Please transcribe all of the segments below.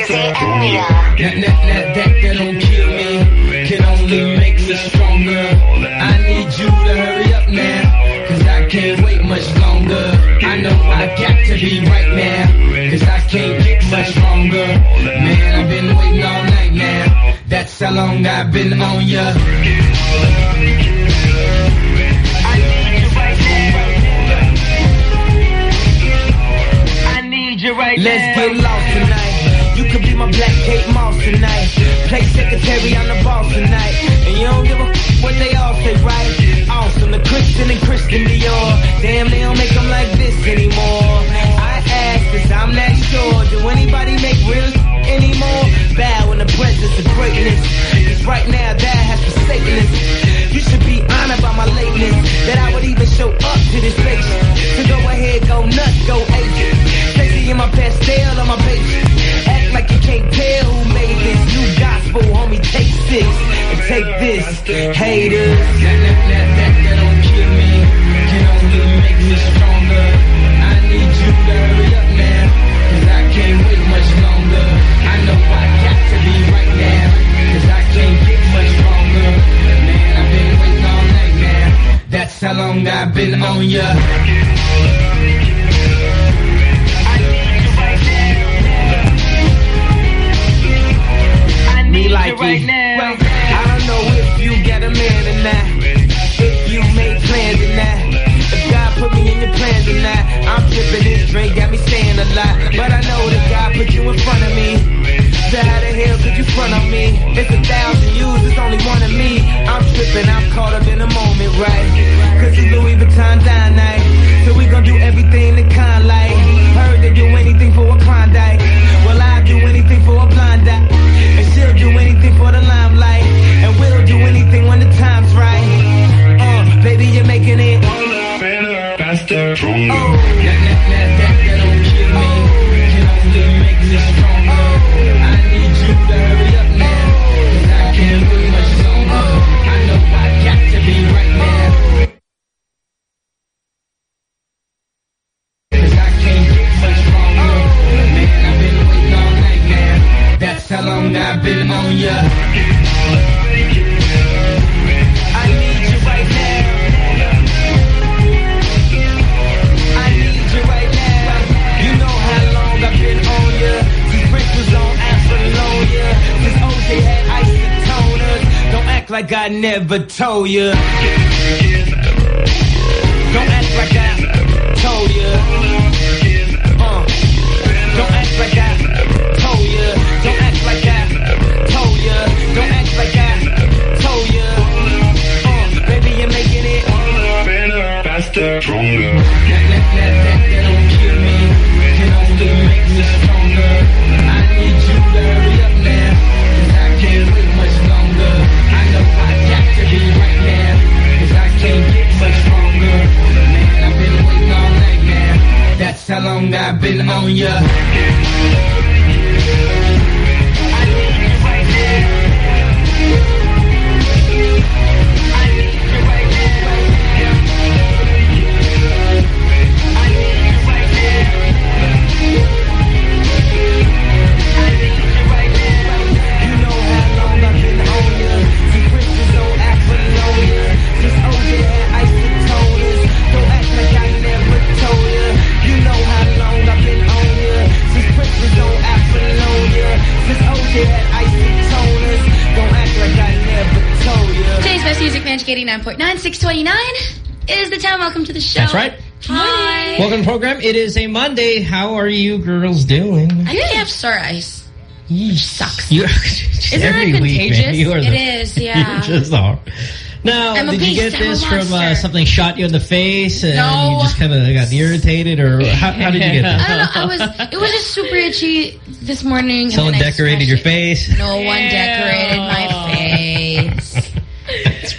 Susie and Mia. That, that, that, that don't kill me Can only make me stronger I need you to hurry up now Cause I can't wait much longer I know I got to be right now Cause I can't get much stronger Man, I've been waiting all night now That's how long I've been on ya right Let's now. get lost tonight. You could be my black Kate Moss tonight. Play secretary, I'm the ball tonight. And you don't give a f- what they all say, right? Awesome, the Christian and Christian Dior. Damn, they don't make them like this anymore. I ask, cause I'm not sure. Do anybody make real anymore? Bow in the presence of greatness. Cause right now, that has forsaken us. You should be honored by my lateness. That I would even show up to this place. So go ahead, go nuts, go agent. In my Pastelle on my Bape. Act like you can't tell who made this new gospel, homie. Take six and take this, haters. That, that, that, that, don't kill me. Can only make me stronger. I need you to hurry up I can't wait much longer. I know I got to be right now. Cause I can't get much stronger. Man, I've been waiting all night. That's how long I've been on ya. Right now. I don't know if you got a man or not. If you made plans or not. If God put me in your plans or not. I'm tripping this drink, got me saying a lot. But I know that God put you in front of me. So how the hell could you front on me? It's a thousand yous, it's only one of me. I'm tripping, I'm caught up in the moment, right? Cause it's Louis Vuitton Don night. So we gon' do everything the kind like. Heard they do anything for a Klondike. For the limelight. And we'll do anything when the time's right. Uh, baby, you're making it. Better, faster, stronger. Oh, that, that, that, that, that don't kill me. Can only make me stronger. Never told ya. Don't act like I told ya. Uh, don't act like I told ya. Don't act like I told ya. Don't act like I told. Uh, baby, you're making it. Faster, stronger. That, that, that, that, that don't kill me. Can only make me stronger. How long I've been on ya. 89.9, 629 is the time. Welcome to the show. That's right. Hi. Welcome to the program. It is a Monday. How are you girls doing? I think I have sore eyes. Sucks. You, Isn't every that contagious? you are It the, is, yeah. You just are. Now, I'm did you get this from uh, something shot you in the face and No. you just kind of got irritated, or how, how did you get that? I don't know. I was. It was just super itchy this morning. Someone then decorated your it. face. No one decorated my face. That's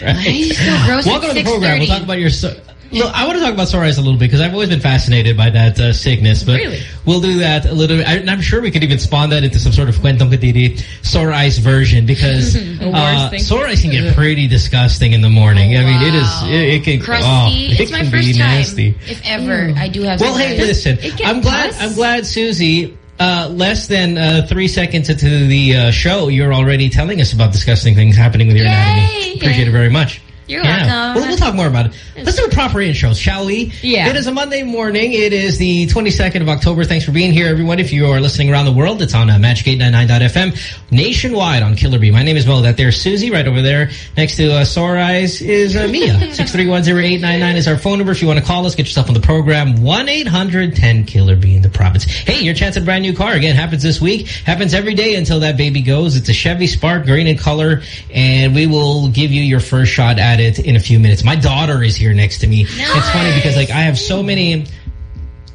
right. Why so gross Welcome to the program. We'll talk about your. So Look, I want to talk about sore eyes a little bit because I've always been fascinated by that uh, sickness. But Really? we'll do that a little. I, I'm sure we could even spawn that into some sort of Kwentong sore eyes version because uh, worst thing. sore eyes can get pretty disgusting in the morning. I mean, it is. It, it can. Crusty. Oh, it it's my can first be time. nasty. If ever I do have Well, hey, listen. I'm glad. pus. I'm glad, Susie. Uh, less than uh, three seconds into the uh, show, you're already telling us about disgusting things happening with your Yay! anatomy. Appreciate it very much. You're yeah. welcome. We'll, we'll talk more about it. Let's do a proper intro, shall we? Yeah. It is a Monday morning. It is the 22nd of October. Thanks for being here, everyone. If you are listening around the world, it's on uh, Magic899.fm, nationwide on Killer Bee. My name is Mo. That there's Susie right over there. Next to uh, Sore Eyes is uh, Mia. 6310899 is our phone number. If you want to call us, get yourself on the program. 1-800-10-KILLER BEE in the province. Hey, your chance at a brand new car. Again, happens this week. Happens every day until that baby goes. It's a Chevy Spark, green in color, and we will give you your first shot at it in a few minutes. My daughter is here next to me. It's funny because like I have so many...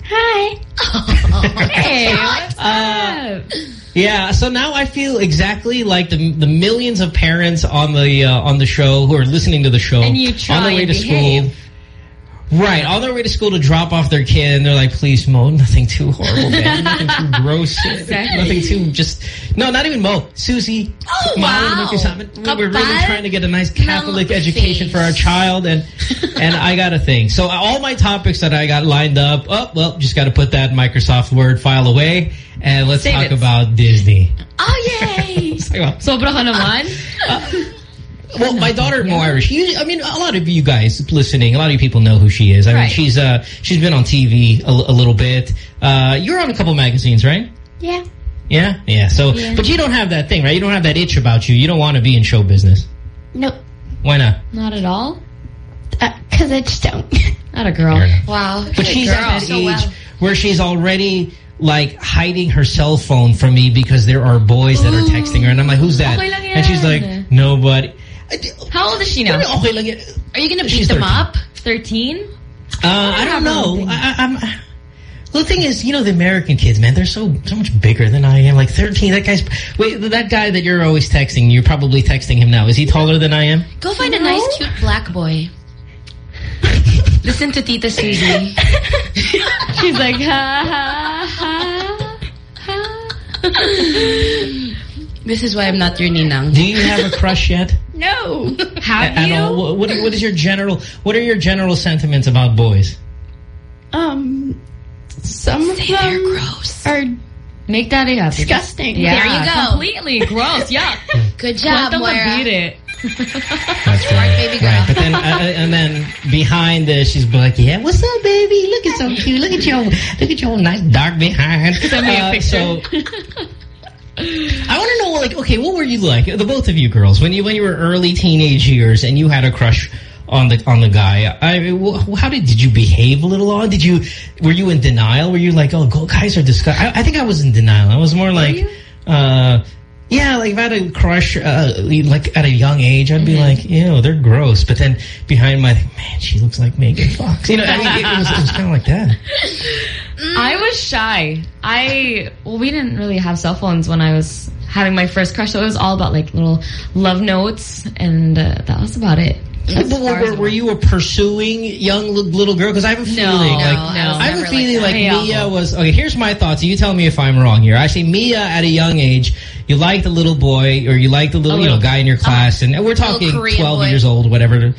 Hi. Hey, what's Uh, up? Yeah, so now I feel exactly like the the millions of parents on the uh, on the show who are listening to the show And you try on their way to behave. school. Right, on their way to school to drop off their kid, and they're like, "Please, Mo, nothing too horrible, man. nothing too gross, Exactly. nothing too just no, not even Mo, Susie. Oh, Mo, wow. We're really trying to get a nice Catholic education for our child, and and I got a thing. So all my topics that I got lined up, oh well, just got to put that Microsoft Word file away, and let's Save talk it. about Disney. Oh, yay. Let's talk about Sobra ka naman? Well, my daughter, more Irish. You, I mean, a lot of you guys listening, a lot of you people know who she is. I mean, she's uh, she's been on TV a, a little bit. Uh, you're on a couple magazines, right? Yeah. Yeah, yeah. So, but you don't have that thing, right? You don't have that itch about you. You don't want to be in show business. Nope. Why not? Not at all? Because I just don't. Not a girl. Wow. But she's at that So age well. where she's already like hiding her cell phone from me because there are boys that are texting her, and I'm like, "Who's that?" And she's like, "Nobody." How old is she now? Okay, lang yan. Are you going to beat them 13. up? 13? Uh, I don't know. I, I, I'm. Well, the thing is, you know, the American kids, man, they're so so much bigger than I am. Like 13, that guy's... Wait, that guy that you're always texting, you're probably texting him now. Is he taller than I am? Go find a nice, cute black boy. Listen to Tita Susie. She's like, ha, ha, ha, ha. This is why I'm not your ninang. Do you have a crush yet? No. Have At you? all? What, what, what is your general... What are your general sentiments about boys? Um, some of They're them gross. are Make that happen. disgusting. Yeah, There you go. Completely gross. Yeah. Good job, Kwento mo, Moira. beat it. That's Smart baby girl. Right, but then uh, and then behind this, she's like, "Yeah, what's up, baby? Look at so cute. Look at your look at your nice dark behind." Send me a Uh, picture. So, I want to know, like, okay, what were you like, the both of you girls, when you when you were early teenage years and you had a crush on the on the guy? I wh- how did did you behave a little odd? Did you were you in denial? Were you like, "Oh, go- guys are disgusting"? I, I think I was in denial. I was more like, uh. Yeah, like if I had a crush, uh, like at a young age, I'd be Mm-hmm. like, ew, they're gross. But then behind my, man, she looks like Megan Fox. You know, I mean, it, was, it was kind of like that. I was shy. I well, we didn't really have cell phones when I was having my first crush. So it was all about like little love notes, and uh, that was about it. As But were, were you a pursuing young little girl? Because I have a feeling, No, like, no, I have a feeling like like, Mia was. Okay, here's my thoughts. You tell me if I'm wrong here. I say Mia at a young age, you liked the little boy or you liked the little, A you know, guy in your class, and we're talking 12 boy. years old, whatever.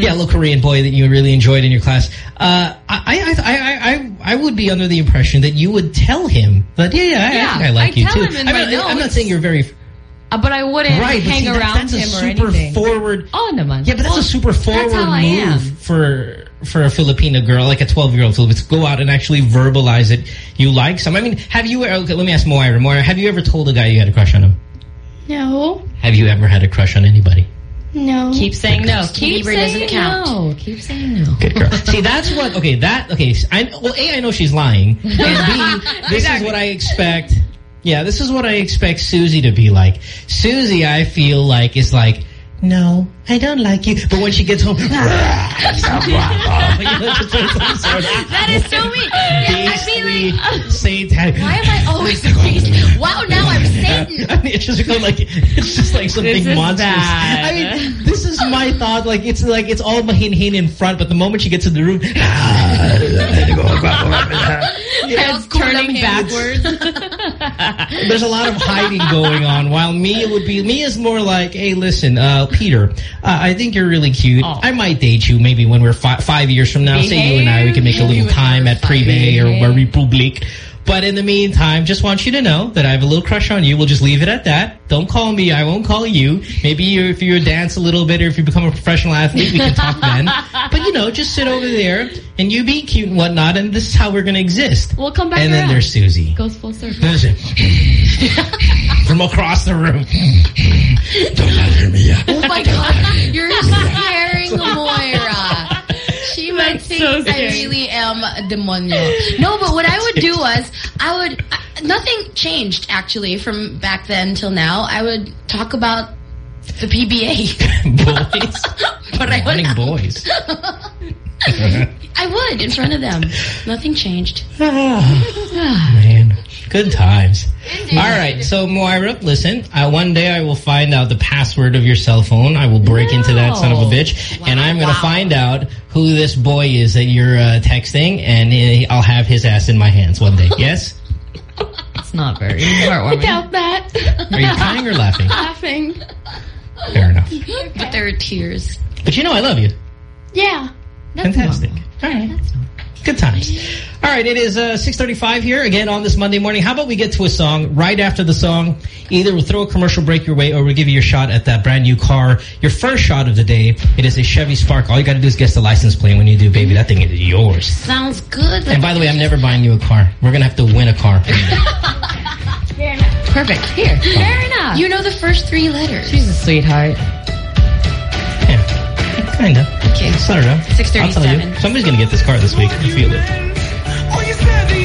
Yeah, a little Korean boy that you really enjoyed in your class. Uh, I, I, I, I, I would be under the impression that you would tell him that, yeah, yeah, I, Yeah, I think I like I you tell too. him in I my mean, I'm not saying you're very Uh, but I wouldn't right, hang see, that- around that's a him or super anything. forward. Oh, naman. Yeah, but that's a super forward move am. for for a Filipino girl, like a 12-year-old Filipino, to go out and actually verbalize it. You like some. I mean, have you? Okay, let me ask Moira. Moira, have you ever told a guy you had a crush on him? No. Have you ever had a crush on anybody? No. Keep saying no. Keep Bieber doesn't saying count. no. Keep saying no. Good girl. See, that's what. Okay, that. Okay. I well, a I know she's lying, and b this is what I expect. Yeah, this is what I expect Susie to be like. Susie, I feel like is like no, I don't like you. But when she gets home, That is so mean. I feel like, Satan. why am I always the beast? Wow, now I'm Satan. I mean, it's just become like it's just like something monstrous. bad. I mean, this is my thought. Like it's like it's all mahin-hin in front, but the moment she gets in the room, Heads turning backwards. there's a lot of hiding going on. While me, it would be me is more like, hey, listen, uh, Peter, uh, I think you're really cute. Oh. I might date you maybe when we're fi five years from now. Say you and I, we can make a little time at Privé or Behave. Republiq. But in the meantime, just want you to know that I have a little crush on you. We'll just leave it at that. Don't call me. I won't call you. Maybe you, if you dance a little bit or if you become a professional athlete, we can talk then. But, you know, just sit over there and you be cute and whatnot, and this is how we're going to exist. We'll come back And then there's Susie. Goes full circle. Listen. From across the room. Don't bother me. Oh my god, you're scaring Moira. She might think so I really am a demonyo. No, but what I would do was, I would, uh, nothing changed actually from back then till now. I would talk about the PBA. boys. but I Running would, boys. I would in front of them. Nothing changed. Man, good times. All right, so Moira, listen. I, one day I will find out the password of your cell phone. I will break into that son of a No. bitch, and I'm going to Wow. find out who this boy is that you're uh, texting, and uh, I'll have his ass in my hands one day. Yes? It's not very heartwarming. Doubt that. Are you crying or laughing? Laughing. Fair enough. But there are tears. But you know I love you. Yeah. Fantastic. All right. Good times. All right, it is uh, 6.35 here, again, on this Monday morning. How about we get to a song? Right after the song, either we'll throw a commercial break your way or we'll give you your shot at that brand new car. Your first shot of the day, it is a Chevy Spark. All you got to do is guess the license plate. When you do, baby, that thing is yours. Sounds good. And by the way, I'm never buying you a car. We're going to have to win a car. Perfect. Here. Fair enough. you know the first three letters. She's a sweetheart. yeah. Kind of. Okay. Start it out. I'll tell you. 6:37. Somebody's going to get this car this week. I feel it.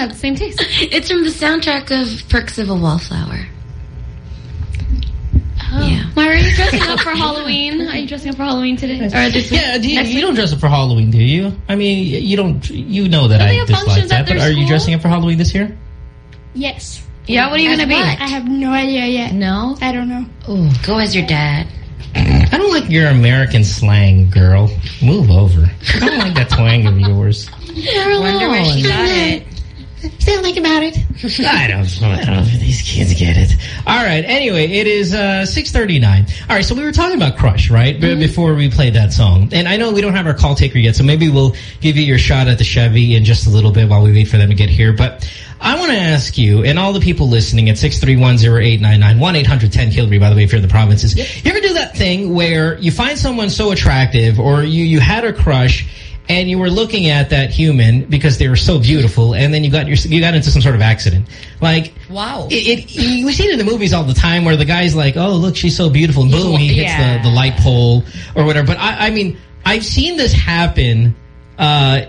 Have the same taste. It's from the soundtrack of Perks of a Wallflower. Oh. Yeah. Why are you dressing up for Halloween? Are you dressing up for Halloween today? Or this week? Yeah, do you, Next you don't dress up for Halloween, do you? I mean, you don't. You know that Don't I dislike that, at but their are you dressing up for Halloween this year? yes. Yeah, what are you going to be? I have no idea yet. No? I don't know. Ooh, go as your dad. I don't like your American slang, girl. Move over. I don't like that twang of yours. Wonder where she got it. Still think about it. I don't, I don't know if these kids get it. All right. Anyway, it is uh, 6.39. All right, so we were talking about Crush, right, b- before we played that song. And I know we don't have our call taker yet, so maybe we'll give you your shot at the Chevy in just a little bit while we wait for them to get here. But I want to ask you, and all the people listening at 6310899, 1-800-10-HILLARY, by the way, if you're in the provinces. You ever do that thing where you find someone so attractive or you, you had a crush and you were looking at that human because they were so beautiful, and then you got your, you got into some sort of accident. Like, Wow. it, it we see it in the movies all the time where the guy's like, "Oh, look, she's so beautiful," and boom, he hits Yeah. the, the light pole or whatever. But I, I mean, I've seen this happen. Uh,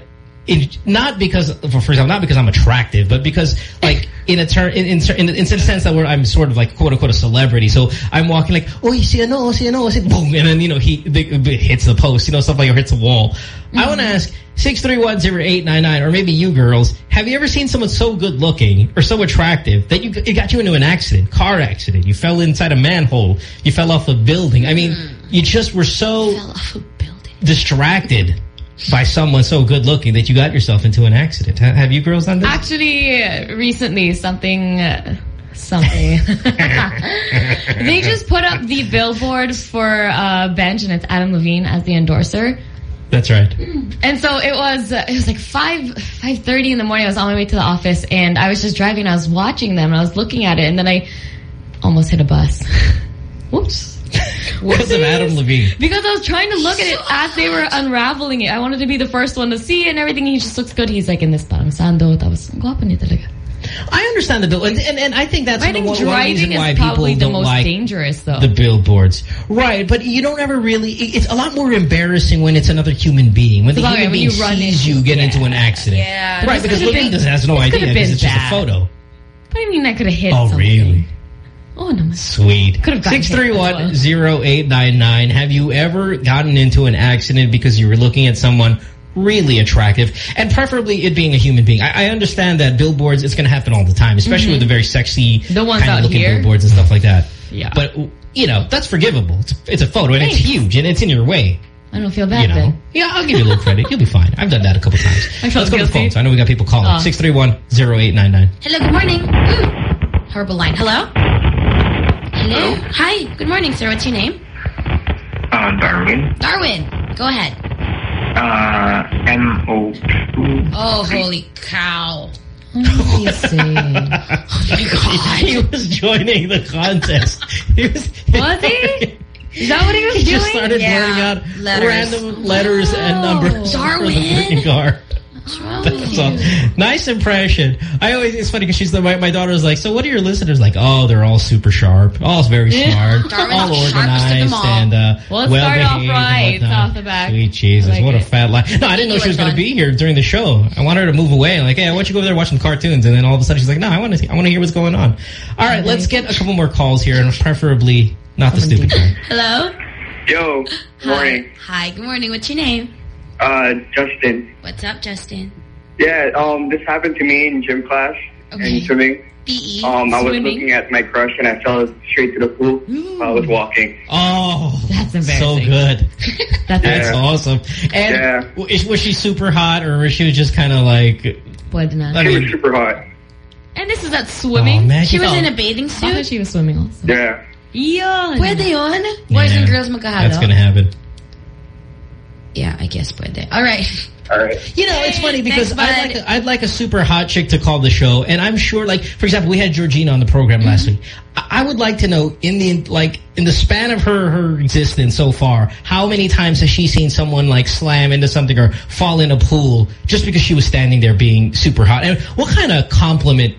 not because, for, for example, not because I'm attractive, but because, like, in a turn, in, in, in, in the sense that where I'm sort of like, quote unquote, a celebrity. So I'm walking like, oh, you see a no, see a no, see, boom, and then, you know, he hits the post, you know, stuff like, or hits the wall. I want to mm-hmm. ask, 6310899, or maybe you girls, have you ever seen someone so good looking or so attractive that you, it got you into an accident, car accident, you fell inside a manhole, you fell off a building. I mean, mm. you just were so Fell off a building. distracted by someone so good looking that you got yourself into an accident. Have you girls done this? Actually, recently, something... Something. they just put up the billboard for uh, Bench, and it's Adam Levine as the endorser. That's right. And so it was, it was like 5, 5.30 in the morning. I was on my way to the office and I was just driving. I was watching them and I was looking at it and then I almost hit a bus. Whoops. Because of Adam Levine. Because I was trying to look at it as they were unraveling it. I wanted to be the first one to see it and everything. He just looks good. He's like in this parang sando. Tapos, ang gwapo niya talaga. I understand the bill, and, and, and I think that's I think one, one driving reason why is people probably the don't most like dangerous though. the billboards. Right, but you don't ever really, it- it's a lot more embarrassing when it's another human being. When the Sabagay, human when being you run sees into- you get yeah. into an accident. Yeah. Right, because could've Levine been- has no idea could've because been it's just a photo. What do you mean I could have hit Oh, something? really? Oh, no. Sweet. Could've gotten hit as well. 6310899. Have you ever gotten into an accident because you were looking at someone really attractive and preferably it being a human being? I, I understand that billboards, it's going to happen all the time, especially with the very sexy Mm-hmm. The ones kind of looking here? billboards and stuff like that. Yeah. But, you know, that's forgivable. It's, it's a photo and it's huge and it's in your way. I don't feel bad You know, then. yeah, I'll give you a little credit. You'll be fine. I've done that a couple times. I felt Let's go to the guilty. phones. I know we got people calling. Oh. 631-0899. Hello, good morning. Ooh, horrible line. Hello? Hello? Hi, good morning, sir. What's your name? Uh, Darwin. Darwin. Go ahead. Uh, M-O-2. Oh, holy cow. What did he? Oh, my God. he was joining the contest. He was, Was he? Is that what he was He doing? just started Yeah, blurting out letters. random letters and numbers for the Darwin. Freaking car. What's wrong with That's all. Nice impression. I always it's funny because she's the, my, my daughter's like, so what are your listeners like? Oh, they're all super sharp, all very smart, Darwin's all the sharpest of organized all. and uh, Well, well started off behaved right, and off the back. Sweet Jesus, like what a fat lie! No, I didn't know she was going to be here during the show. I wanted her to move away. Like, hey, I want you to go over there watching cartoons, and then all of a sudden she's like, no, I want to, I want to hear what's going on. All right, let's get a couple more calls here, and preferably not the stupid kind. Hello? Yo, morning. Hi. Hi, good morning. What's your name? Uh, Justin. What's up, Justin? Yeah, um, this happened to me in gym class Okay. in swimming. B.E. Um, I was Swimming? looking at my crush and I fell straight to the pool while I was walking. Oh, That's so good. That's That's Yeah. awesome. And Yeah. was she super hot, or was she just kind of like? Pwede na. I She was super hot. And this is at oh, swimming? man, She was oh, in a bathing I suit? she was swimming also. Yeah. Yun. Pwede yun? Boys Yeah. and girls magkahalo? That's gonna happen. Yeah, I guess pwede. All right. All right. You know, it's funny because thanks, I'd like, a, I'd like a super hot chick to call the show, and I'm sure, like, for example, we had Georgina on the program last Mm-hmm. week. I, I would like to know, in the like, in the span of her her existence so far, how many times has she seen someone like slam into something or fall in a pool just because she was standing there being super hot? And what kind of compliment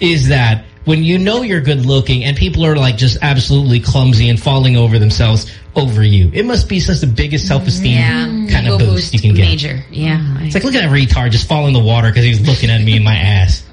is that when you know you're good looking and people are like just absolutely clumsy and falling over themselves over you. It must be such the biggest self-esteem Yeah. kind of Ego boost, you can get. Major. Yeah. It's like, look at that retard just fall in the water because he's looking at me in my ass.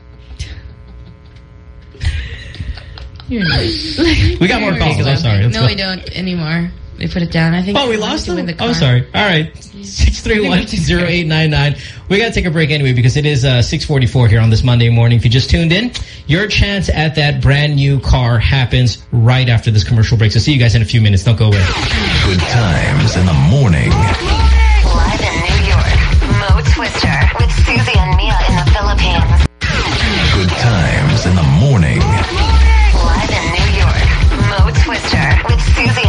You're nice. We got more calls. I'm sorry. Let's no, go. we don't anymore. We put it down. I think. Oh, we lost wanted them? to win the Oh, car. sorry. All right. 631-0899. We got to take a break anyway because it is uh, 644 here on this Monday morning. If you just tuned in, your chance at that brand new car happens right after this commercial break. So see you guys in a few minutes. Don't go away. Good times in the morning. Live in New York, Mo Twister with Susie and Mia in the Philippines. Good times in the morning. Live in New York, Mo Twister with Susie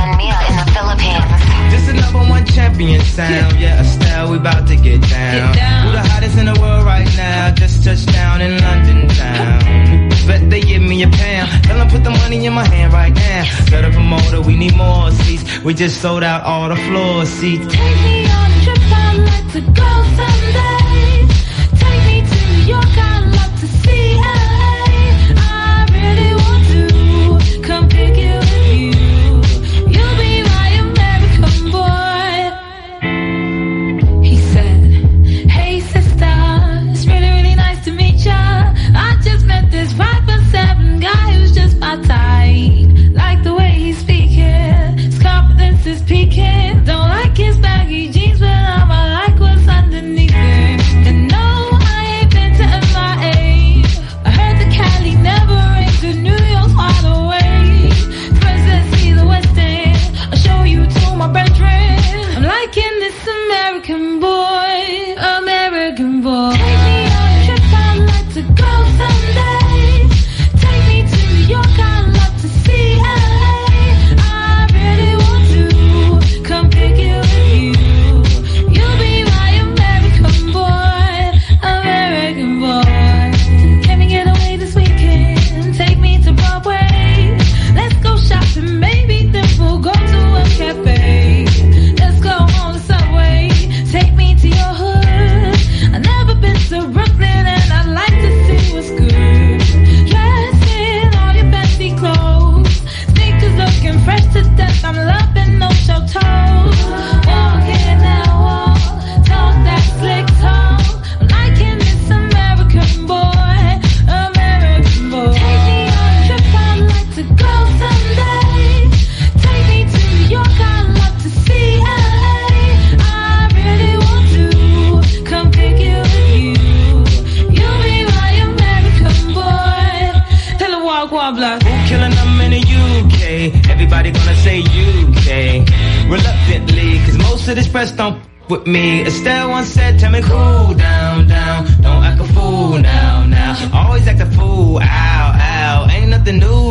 Philippines. This is number one champion sound. Yeah, Estelle, we about to get down. Get down. Who the hottest in the world right now? Just touched down in London town. Bet they give me a pound. Tell them put the money in my hand right now. Got a promoter, we need more seats. We just sold out all the floor seats. Take me on a trip, I'd like to go someday. Take me to New York, I'd love to see LA. Of this press don't with me. Estelle once said, tell me cool down, down. Don't act a fool now, now. Always act a fool, ow, ow. Ain't nothing new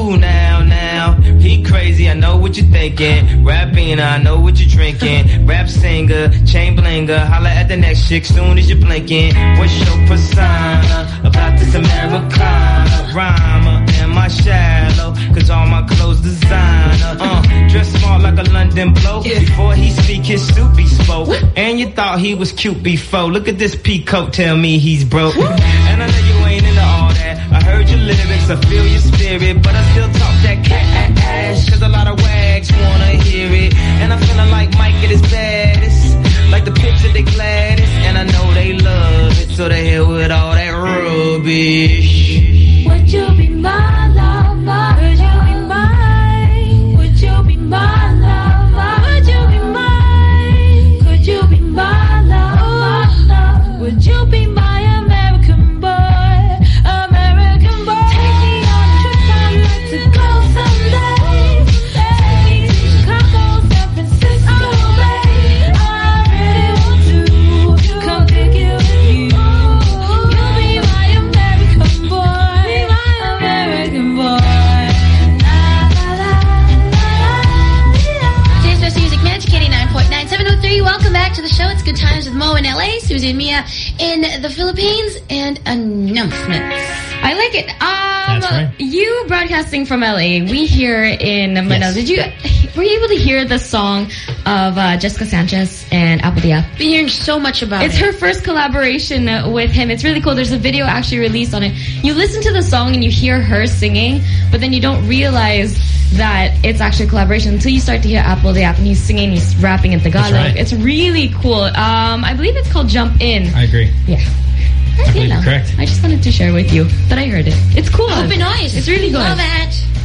Crazy, I know what you're thinking. Rapping, I know what you're drinking. Rap singer, chain blinger. Holla at the next chick soon as you're blinking. What's your persona about this Americana? Rhymer, am I shallow? Cause all my clothes designer. Uh, dress smart like a London bloke. Before he speak his soup, he spoke. And you thought he was cute before. Look at this peacoat, tell me he's broke. And I know you ain't into all that. I heard your lyrics, I feel your spirit, but I still talk that Cause a lot of wags wanna hear it. And I'm feeling like Mike at his baddest. Like the picture they Gladys. And I know they love it, so they hell with all that rubbish. In LA, Susie and Mia in the Philippines, and announcements. I like it. Um, That's right. You broadcasting from LA, we here in Manila. Yes. Did you were you able to hear the song of uh, Jessica Sanchez and apl.de.ap? Been hearing so much about it. It's it. her first collaboration uh, with him. It's really cool. There's a video actually released on it. You listen to the song and you hear her singing, but then you don't realize that it's actually a collaboration until you start to hear apl.de.ap and he's singing, he's rapping in Tagalog. right. It's really cool. Um, I believe it's called Jump In. I agree. Yeah. I believe you're correct. I just wanted to share with you that I heard it. It's cool. Open eyes. It's really good. Love it.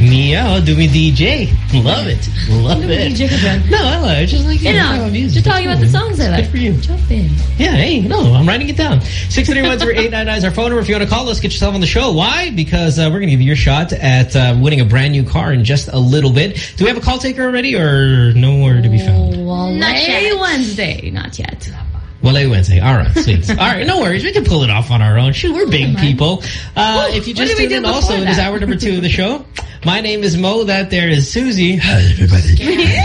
Meow, do me DJ. Love it. Love Do me it. DJ ka. No, I love it. Just like You yeah, know, I music. just talking It's about the songs I It's like. Good for you. Jump in. Yeah, hey, no, I'm writing it down. 631-0899 is our phone number. If you want to call us, get yourself on the show. Why? Because uh, we're going to give you your shot at uh, winning a brand new car in just a little bit. Do we have a call taker already or nowhere to be found? Well, Not yet. Wednesday. Not yet. Well, a Wednesday. All right, sweet. All right, no worries. We can pull it off on our own. Shoot, we're big people. Uh, if you just did we tuned in before also, it is that? hour number two of the show. My name is Mo. That there is Susie. Hi, everybody.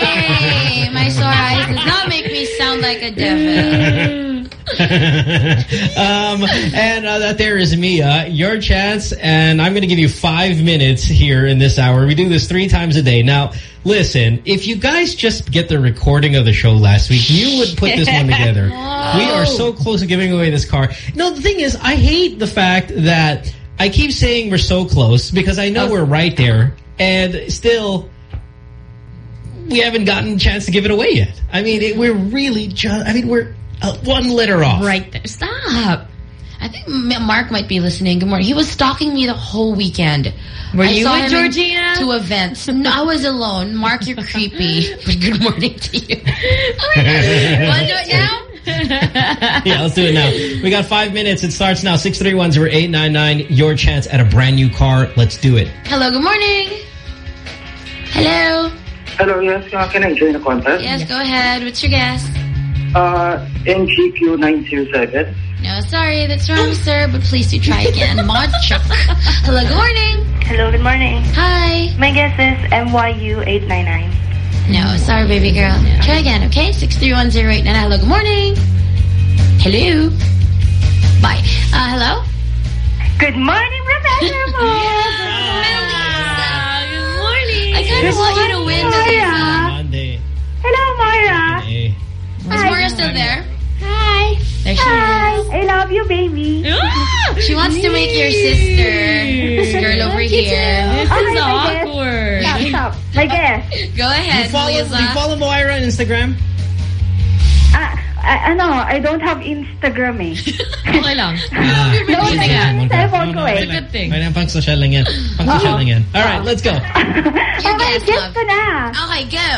Hey, my sore eyes does not make me sound like a devil. um, and uh, that there is Mia. Your chance, and I'm going to give you five minutes here in this hour. We do this three times a day. Now, listen, if you guys just get the recording of the show last week, you would put this one together. We are so close to giving away this car. No, the thing is, I hate the fact that I keep saying we're so close because I know we're right there, and still we haven't gotten a chance to give it away yet. I mean, it, we're really just, I mean, we're uh, one letter off. Right there. Stop. I think Mark might be listening. Good morning. He was stalking me the whole weekend. Were I you saw with him Georgina? To events. No, I was alone. Mark, you're creepy. But good morning to you. Oh my God. Want to do it now? yeah, let's do it now. We got five minutes. It starts now. 631-0899. Your chance at a brand new car. Let's do it. Hello, good morning. Hello. Hello, yes, can I join the contest? Yes, go ahead. What's your guess? Uh, NGQ907. No, sorry, that's wrong, sir, but please do try again. Mod Chuck. Hello, good morning. Hello, good morning. Hi. My guess is MYU899. No, sorry, baby girl. Try again, okay? 6310899. Hello, good morning. Hello. Bye. Uh, hello? Good morning, Professor Good morning. I kind of want you to win this Monday. Hello, Moira. Hey. Is Maria still there? Hi. There she Hi. is. I love you, baby. She wants to make your sister. This girl over here. This Okay, is my guess. awkward. Stop, stop. My guess. Go Do you ahead, follow, Liza. do you follow Moira on Instagram? Ah, I, ano, I don't have Instagram eh. Okay lang. No, sige, like, sige, one cellphone card. ko No, no, eh. It's a good thing. Okay lang, pang social lang yan. Pang social lang yan. All right, let's go. okay, guess, guess love. ko na. Okay, go.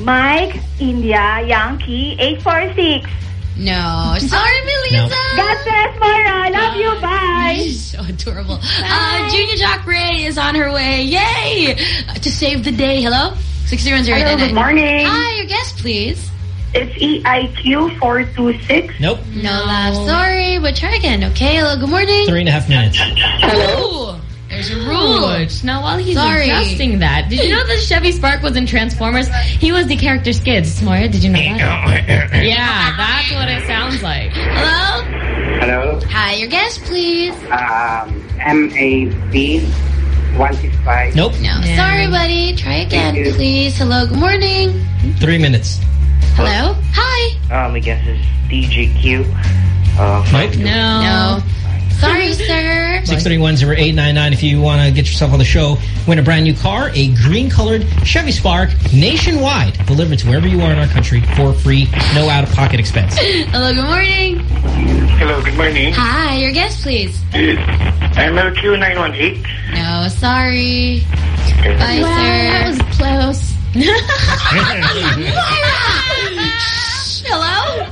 Mike, India, Yankee, 846. No. Sorry, Melissa. God bless, Moira. I love you. Bye. So adorable. Uh, Junior Jock Ray is on her way. Yay! Uh, to save the day. Hello? 6010899. Hello, good morning. Hi, your guest, please. It's E EIQ426. Nope. No, love. Sorry, but try again, okay? Hello, good morning. Three and a half minutes. Hello. There's a rule. Rude. Now, while he's Sorry. adjusting that, did you know that Chevy Spark was in Transformers? He was the character Skids. Moira, did you know that? yeah, that's what it sounds like. Hello? Hello. Hi, your guest, please. Um, MAB 165. Nope. No. Yeah. Sorry, buddy. Try again, please. Hello, good morning. Three minutes. Hello? Hi. Uh, my guess is DGQ. Uh, Mike? No. No. Sorry, sir. 631-0899 if you want to get yourself on the show. Win a brand new car, a green-colored Chevy Spark, nationwide, delivered to wherever you are in our country for free, no out-of-pocket expense. Hello, good morning. Hello, good morning. Hi, your guest, please. MLQ918. No, sorry. Bye, sir. That was close. Hello?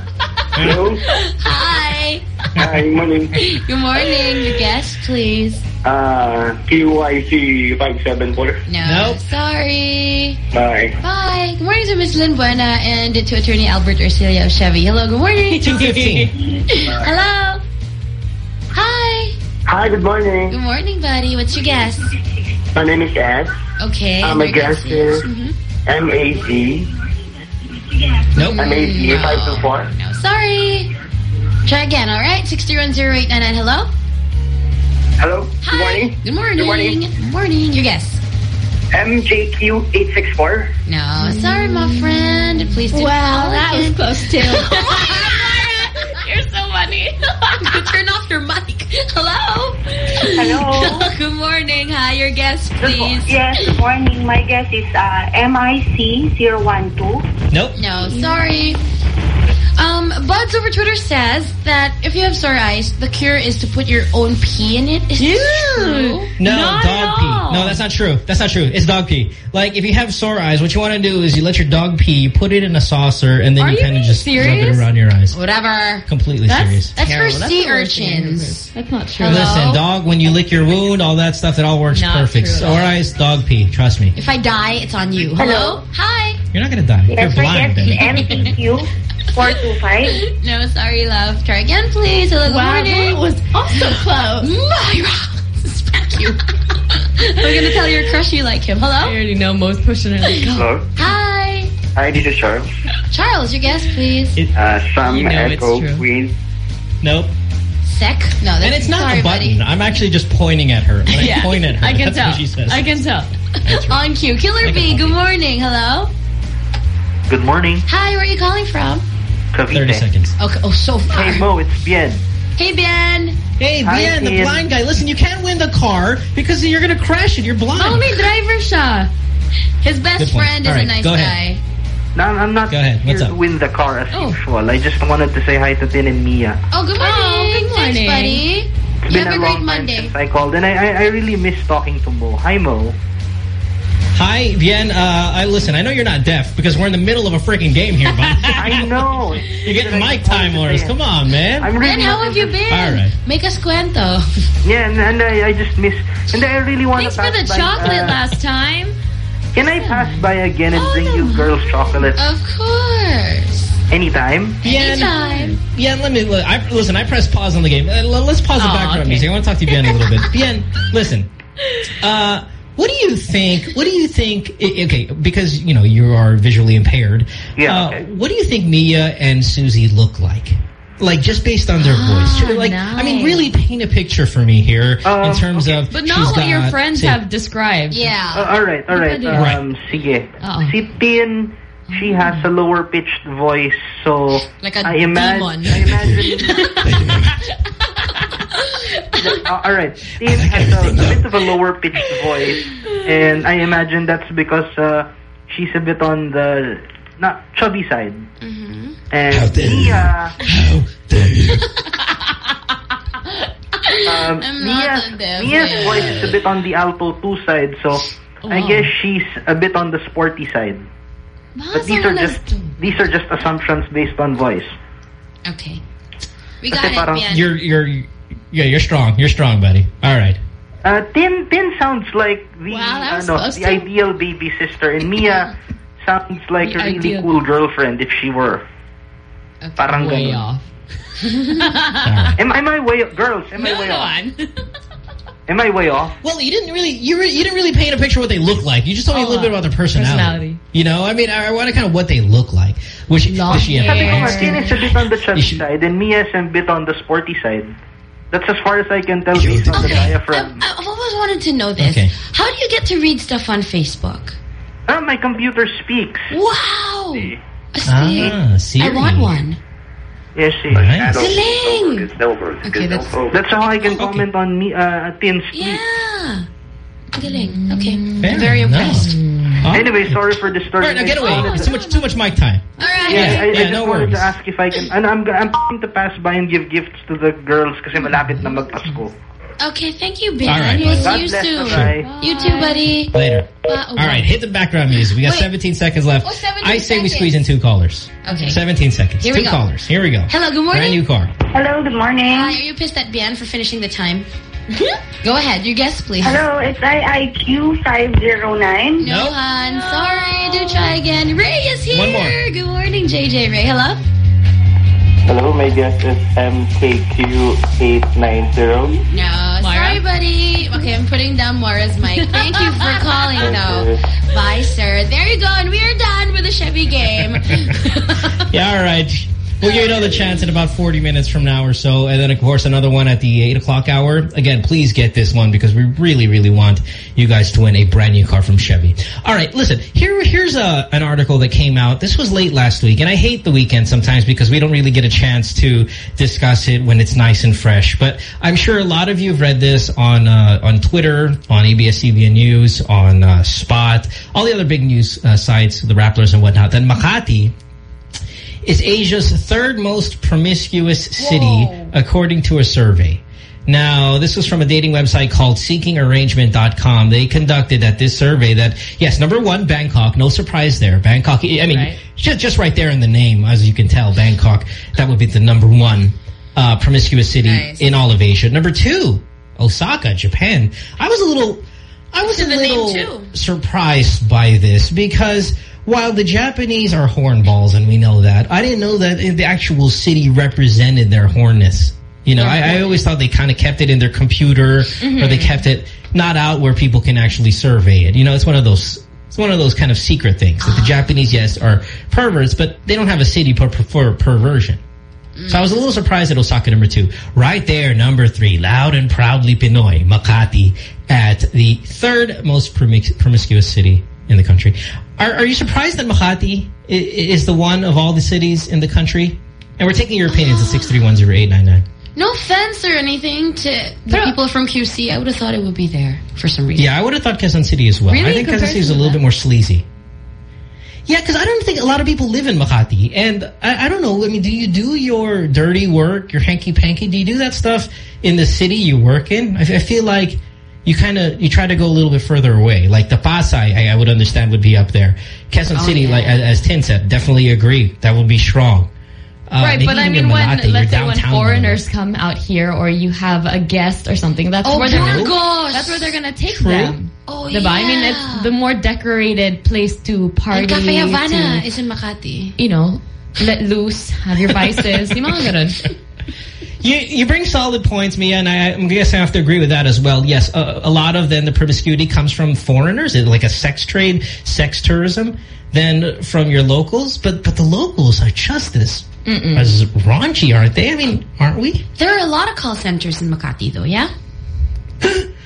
Hello. Hi. Hi, morning. Good morning. Your guest, please. Uh, QYC 574. No. Nope. Sorry. Bye. Bye. Good morning to Miss Lynn Buena and to Attorney Albert Ercilia of Chevy. Hello, good morning. 215. Hello. Hi. Hi, good morning. Good morning, buddy. What's your guess? My name is Ed. Okay. Uh, and my your guess is Mhm. MAC. Nope. MAC No. 524. No, sorry. Try again, all right? 6310899. Hello? Hello. Hi. Good morning. Good morning. Good morning. Good morning. Your guess. MJQ864. No, sorry, my friend. Please do Wow, that was close too. You're so funny. Turn off your mic. Hello. Hello. Good morning. Hi, your guest, Good please. Yes, good morning. My guest is uh, MIC012. Nope. No, sorry. Um, Buds over Twitter says that if you have sore eyes, the cure is to put your own pee in it. Is this true? No, Not dog at pee. No, that's not true. That's not true. It's dog pee. Like, if you have sore eyes, what you want to do is you let your dog pee, you put it in a saucer, and then Are you you kind of being just rub it around your eyes. Whatever. Completely That's- serious. That's Terrible. for That's sea the worst thing I've ever urchins. Heard. That's not true. Hello? Listen, dog, when you lick your wound, all that stuff, it all works Not perfect. true at Sore dog pee. Trust me. If I die, it's on you. Hello? Hi. You're not going to die. You're blind, guess baby. MPQ425. No, sorry, love. Try again, please. Hello, good wow, morning. that was also close. Myra. Smack you. I'm gonna tell your crush you like him. Hello? I already know most pushing it. Like, Hello. Hi. Hi, this is Charles. Charles, your guest, please. Uh, Sam You know Echo. Queen. Nope. Sec? No, that's And it's not sorry, a button. buddy. I'm actually just pointing at her. When I yeah, point at her, I can that's tell. what she says. I can tell. On cue. Killer Like a B, good morning. Hello? Good morning. Hi, where are you calling from? Cavite. 30 seconds. Okay, oh, so far. Hey, Mo, it's Bien. Hey, Bien. Hey, Hi, Bien, the Ian. blind guy. Listen, you can't win the car because you're going to crash it. You're blind. May driver siya. His best friend All is a nice go guy. ahead. No, I'm not Go ahead, here what's to up? win the car as Oh. usual. I just wanted to say hi to Tin and Mia. Oh, good morning. Oh, good Thanks, buddy. It's You been have a, a great long time since I called, and I, I, I really miss talking to Mo. Hi, Mo. Hi, Bien. Uh, I listen. I know you're not deaf because we're in the middle of a freaking game here, but I know. you're getting mic time orders. Come on, man. I'm really Ben, how have you been? All right. Make us cuento. Yeah, and, and I, I just miss. And I really want Thanks to for the by, chocolate uh, last time. Can I pass by again and Oh, bring you girls chocolate Of course. anytime? Bien, Anytime. Bien, let me look, I, listen. I press pause on the game. Uh, let's pause the background okay. music. I want to talk to Bien a little bit. Bien, listen. Uh, what do you think? What do you think? Okay, because you know you are visually impaired. Yeah, Uh, okay. What do you think Mia and Susie look like? Like just based on their Ah, voice. Like I mean, really paint a picture for me here Um, in terms okay. of. But she's not what your friends say- have described. Yeah. Uh, all right, all right. Depende. Um, sige. Oo. Si Tin, she has a lower pitched voice, so Like a I demon. I imagine. Uh, all right, Tin has a, a bit of a lower pitched voice, and I imagine that's because uh, she's a bit on the not chubby side. Mm-hmm. And Mia, um, I'm not Mia's, Mia's man. voice is a bit on the alto two side, so I guess she's a bit on the sporty side. But these are just these are just assumptions based on voice. Okay. We Kasi got it, parang You're you're yeah you're strong. You're strong, buddy. All right. Uh, Tin Tin sounds like the Wow, that was ano, close the to- ideal baby sister, and Mia sounds like The a really ideal- cool girlfriend if she were. Parang Way ganun. off. Am, am I way girls? Am I way off? Am I way off? Well, you didn't really you re you didn't really paint a picture of what they look like. You just told me a Oh, little bit about their personality. personality. You know, I mean, I, I want to kind of what they look like. Was she, Long does she have Sabi ko nga, pants? Tin is a bit on the chubby You should- side, and Mia is a bit on the sporty side. That's as far as I can tell based on the Okay. diaphragm. I, I've always wanted to know this. Okay. How do you get to read stuff on Facebook? Ah, my computer speaks. Wow. A Ah, Siri. I want one. Yes, see. Nice. Galing. Okay, that's- That's how I can comment on me, uh, Tin's tweet. Yeah. Galing. Okay. Fair I'm very impressed. enough. Huh? Anyway, sorry for All disturbing. right, now get away. wanted It's too much too much mic time. All right. Yeah, I, I Yeah, just no wanted worries. to ask if I can, and I'm, I'm going to pass by and give gifts to the girls kasi malapit na magpasko. Okay, thank you, Ben. All right, We'll see you God soon. bye. You too, buddy. Later. Bye. All right, hit the background music. We got Wait. 17 seconds left. Oh, 17 I say we squeeze in two callers. Okay. 17 seconds. Here we two go. callers. Here we go. Hello, good morning. Brand new car. Hello, good morning. Hi, are you pissed at Ben for finishing the time? Go ahead, your guess, please. Hello, it's IIQ509. No, Nope. hon. Sorry. Do try again. Ray is here. One more. Good morning, JJ Ray. Hello. Hello, my guest is MKQ890. No, sorry. Okay, I'm putting down Moira's mic. Thank you for calling, though. Bye, sir. There you go, and we are done with the Chevy game. Yeah, all right. We'll give you another chance in about 40 minutes from now or so. And then, of course, another one at the 8 o'clock hour. Again, please get this one because we really, really want you guys to win a brand new car from Chevy. All right, listen, here, here's a, an article that came out. This was late last week, and I hate the weekend sometimes because we don't really get a chance to discuss it when it's nice and fresh. But I'm sure a lot of you have read this on uh, on Twitter, on ABS-CBN News, on uh, Spot, all the other big news uh, sites, the Rapplers and whatnot, Then Makati is Asia's third most promiscuous city, according to a survey. Now, this was from a dating website called seekingarrangement.com. They conducted at this survey that, yes, number one, Bangkok. No surprise there. Bangkok, I mean, Right. just, just right there in the name, as you can tell, Bangkok, that would be the number one uh, promiscuous city Nice. in all of Asia. Number two, Osaka, Japan. I was a little... I was a little surprised by this because while the Japanese are hornballs and we know that, I didn't know that the actual city represented their hornness. You know, I, I always thought they kind of kept it in their computer or they mm-hmm. kept it not out where people can actually survey it. You know, it's one of those it's one of those kind of secret things that the ah. Japanese, yes, are perverts, but they don't have a city for, for perversion. So I was a little surprised at Osaka number two. Right there, number three, loud and proudly Pinoy, Makati, at the third most promiscuous city in the country. Are, are you surprised that Makati is the one of all the cities in the country? And we're taking your opinions at 6310899. No offense or anything to the people from QC. I would have thought it would be there for some reason. Yeah, I would have thought Quezon City as well. Really? I think Quezon City is a little that? bit more sleazy. Yeah, because I don't think a lot of people live in Makati. And I, I don't know, I mean, do you do your dirty work, your hanky-panky? Do you do that stuff in the city you work in? I, I feel like you kind of, you try to go a little bit further away. Like the Pasay, I, I would understand would be up there. Quezon Oh, City, yeah. like as, as Tin said, definitely agree. That would be strong. Uh, right, but I mean, in when let's say when downtown foreigners come out here, or you have a guest or something, that's Oh, where they're gonna, that's where they're gonna take True. them. Oh, Diba? I mean, yeah. it's the more decorated place to party. And Cafe Havana to, is in Makati. you know, let loose, have your vices. Yung mga ganun. You you bring solid points, Mia, and I, I'm guessing I have to agree with that as well. Yes, a, a lot of then the promiscuity comes from foreigners, like a sex trade, sex tourism, than from your locals. But but the locals are just as as raunchy, aren't they? I mean, aren't we? There are a lot of call centers in Makati, though, yeah?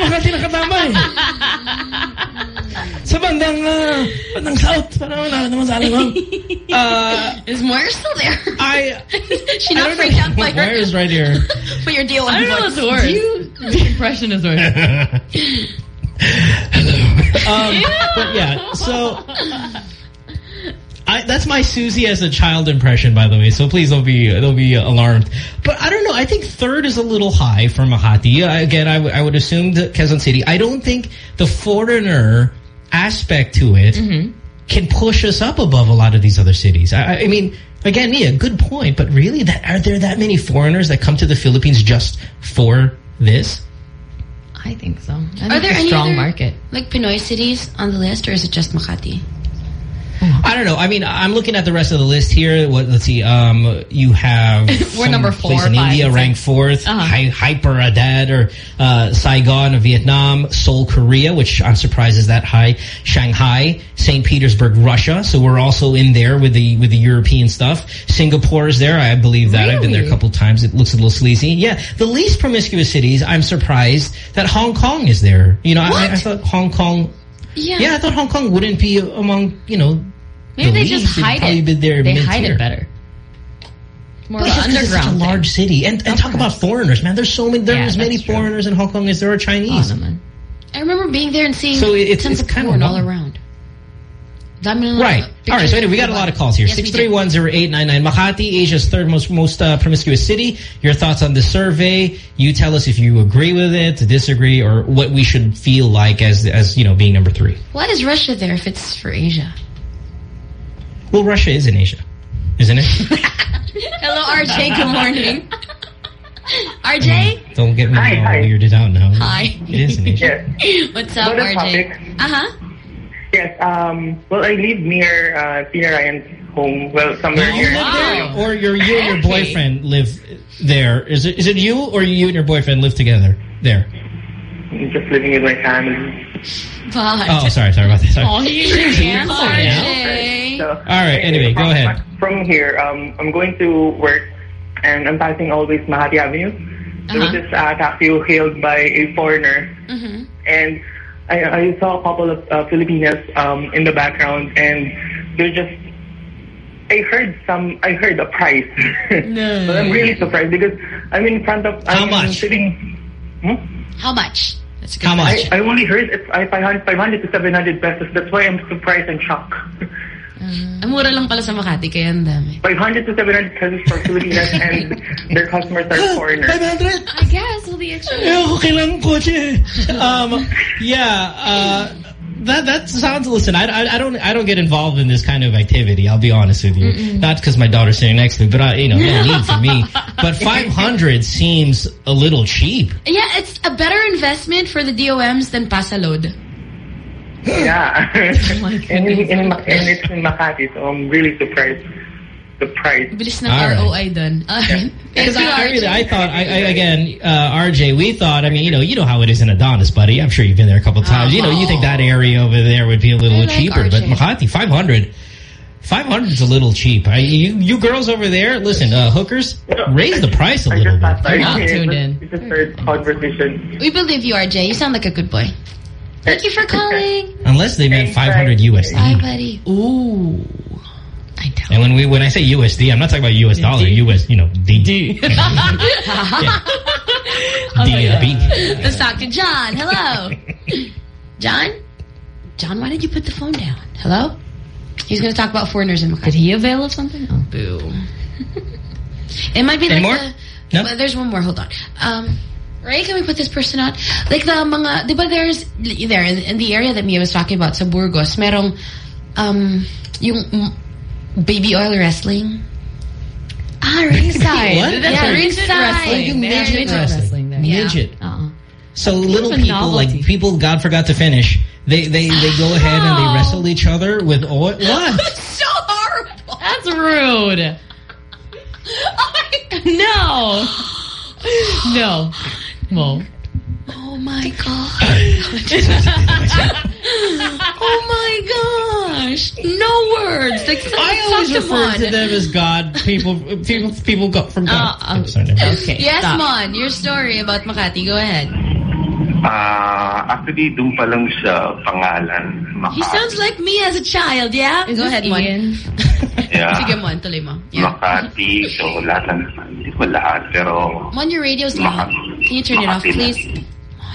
Makati nakatama. Sa bandang, uh, bandang south, parang wala naman sa alam. Uh, Is Moira still there? I, she not don't freaked know. out by her, Moira's right here. by your deal on I don't know voice. what's worse. the impression is worse. um, but yeah, so I, that's my Susie as a child impression, by the way. So please don't be don't be alarmed. But I don't know. I think third is a little high for Makati. Uh, Again, I, would- I would assume that Quezon City. I don't think the foreigner aspect to it can push us up above a lot of these other cities. I, I- I mean, again, yeah, good point. But really, that are there that many foreigners that come to the Philippines just for this? I think so. I Are think there it's a any strong other, market? like Pinoy cities on the list, or is it just Makati? I don't know. I mean, I'm looking at the rest of the list here. What? Let's see. Um, you have We're number four place in India, ranked fourth. Uh-huh. Hy Hyderabad or uh, Saigon, of Vietnam, Seoul, Korea, which I'm surprised is that high. Shanghai, St. Petersburg, Russia. So we're also in there with the with the European stuff. Singapore is there. I believe that. I've been there a couple times. It looks a little sleazy. Yeah, the least promiscuous cities. I'm surprised that Hong Kong is there. You know, I, I thought Hong Kong. Yeah. Yeah, I thought Hong Kong wouldn't be among you know Maybe the they just least, it'd hide it. be there they hide it better. It's more But just 'cause it's such a underground large city, and and talk about foreigners, man. There's so many. There's Yeah, as many true. foreigners in Hong Kong as there are Chinese. I remember being there and seeing So it's- tons it's of porn all around. Dami ng Right. pictures All right. So anyway, we got a lot of calls here. Yes, we Six do. three one zero eight nine nine. Makati, Asia's third most most uh, promiscuous city. Your thoughts on the survey? You tell us if you agree with it, disagree, or what we should feel like as as you know being number three. Why is Russia there if it's for Asia? Well, Russia is in Asia, isn't it? Hello, RJ. Good morning. RJ? Don't get me Hi, all hi. weirded out now. Hi. It is in Asia. Yes. What's up, What RJ? topic. Uh-huh. Yes. Um. Well, I live near uh, Tina Ryan's home. Well, somewhere You near. live there, or your you and your boyfriend live there? Is it is it you or you and your boyfriend live together there? I'm just living with my family. But Oh, sorry, sorry about that. Sorry. Oh, he Susie, can't. calm down. RJ. So, All right, anyway, go ahead. From here, um, I'm going to work, and I'm passing always Makati Avenue. There was Uh-huh. this uh, taxi hailed by a foreigner, Mhm. and I, I saw a couple of uh, Filipinas um, in the background, and they're just. I heard some. I heard a price, No. but I'm really surprised because I'm in front of. How I'm much? Sitting, hmm? How much? That's a good How much? I, I only heard it's uh, 500, 500 to 700 pesos. That's why I'm surprised and shocked. Ang mura lang pala sa Makati, kaya ang dami. 500 to 700 pesos for Filipinas and their customers are foreigners. 500? I guess will be extra. Eh, okay lang kotse. Um, yeah, uh, that that sounds. Listen, I, I, I don't I don't get involved in this kind of activity. I'll be honest with you. Not because my daughter's sitting next to me, but I, you know, no need for me. But 500 seems a little cheap. Yeah, it's a better investment for the DOMs than Pasalod. Yeah. and, in, in, Ma- and it's in Makati, so I'm really surprised. The price. Bilis ng All right. ROI dun. Alright. Because Thank I, I, really, I thought, I, I, again, uh, RJ, we thought, I mean, you know, you know how it is in Adonis, buddy. I'm sure you've been there a couple times. You know, you think that area over there would be a little I like cheaper, but RJ. Makati, 500. 500 is a little cheap. I, you, you girls over there, listen, uh, hookers, raise the price a little just passed by. bit. not tuned in. It's a third conversation. We believe you, RJ. You sound like a good boy. Thank you for calling. Unless they meant 500 USD. Bye, buddy. Ooh. I know. And when we when I say USD, I'm not talking about US dollar, US, you know, D. D. Let's talk to John. Hello. John? John, why did you put the phone down? Hello? He's going to talk about foreigners in Makati. Did he avail of something? Oh. Boo. it might be Any like more? the... No? Well, there's one more. Hold on. Um, Ray, can we put this person on? Like the mga... Di ba there's... There, in, in the area that Mia was talking about, sa Burgos, merong... Um, yung baby oil wrestling. Ah, ringside. What? That's Yeah, ringside. wrestling. Oh, you there. midget wrestling. there. Midget. Uh-uh. So little of a people, like people God forgot to finish, they they, they go ahead and they wrestle each other with oil. What? so horrible. That's rude. no. No. Well. Oh my god. oh my gosh. No words. Like, I always refer to them as God. People, people, people go from God. Uh, Sorry. Okay. Yes, stop. Mon. Your story about Makati. Go ahead. Ah, actually, dun pa lang sa pangalan. He sounds like me as a child, yeah? Is Go this ahead, Mon. Yeah. Sige, Mon. Tuloy mo. Yeah. Makati, so lahat lang, hindi ko lahat, pero Mon, your radio's loud. Can you turn it off, please? lang.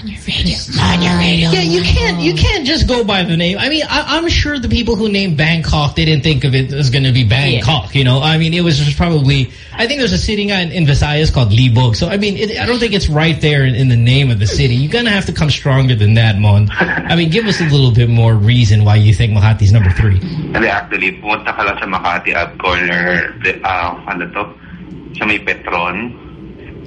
Please? On your radio. On your radio. Yeah, you can't you can't just go by the name. I mean, I, I'm sure the people who named Bangkok they didn't think of it as going to be Bangkok. You know, I mean, it was just probably. I think there's a city in, in Visayas called Libog. So I mean, it, I don't think it's right there in, in the name of the city. You're gonna have to come stronger than that, Mon. I mean, give us a little bit more reason why you think Makati's number three. Hindi, actually, pumunta ka lang sa Makati at corner, the, ah, ano to, sa may Petron,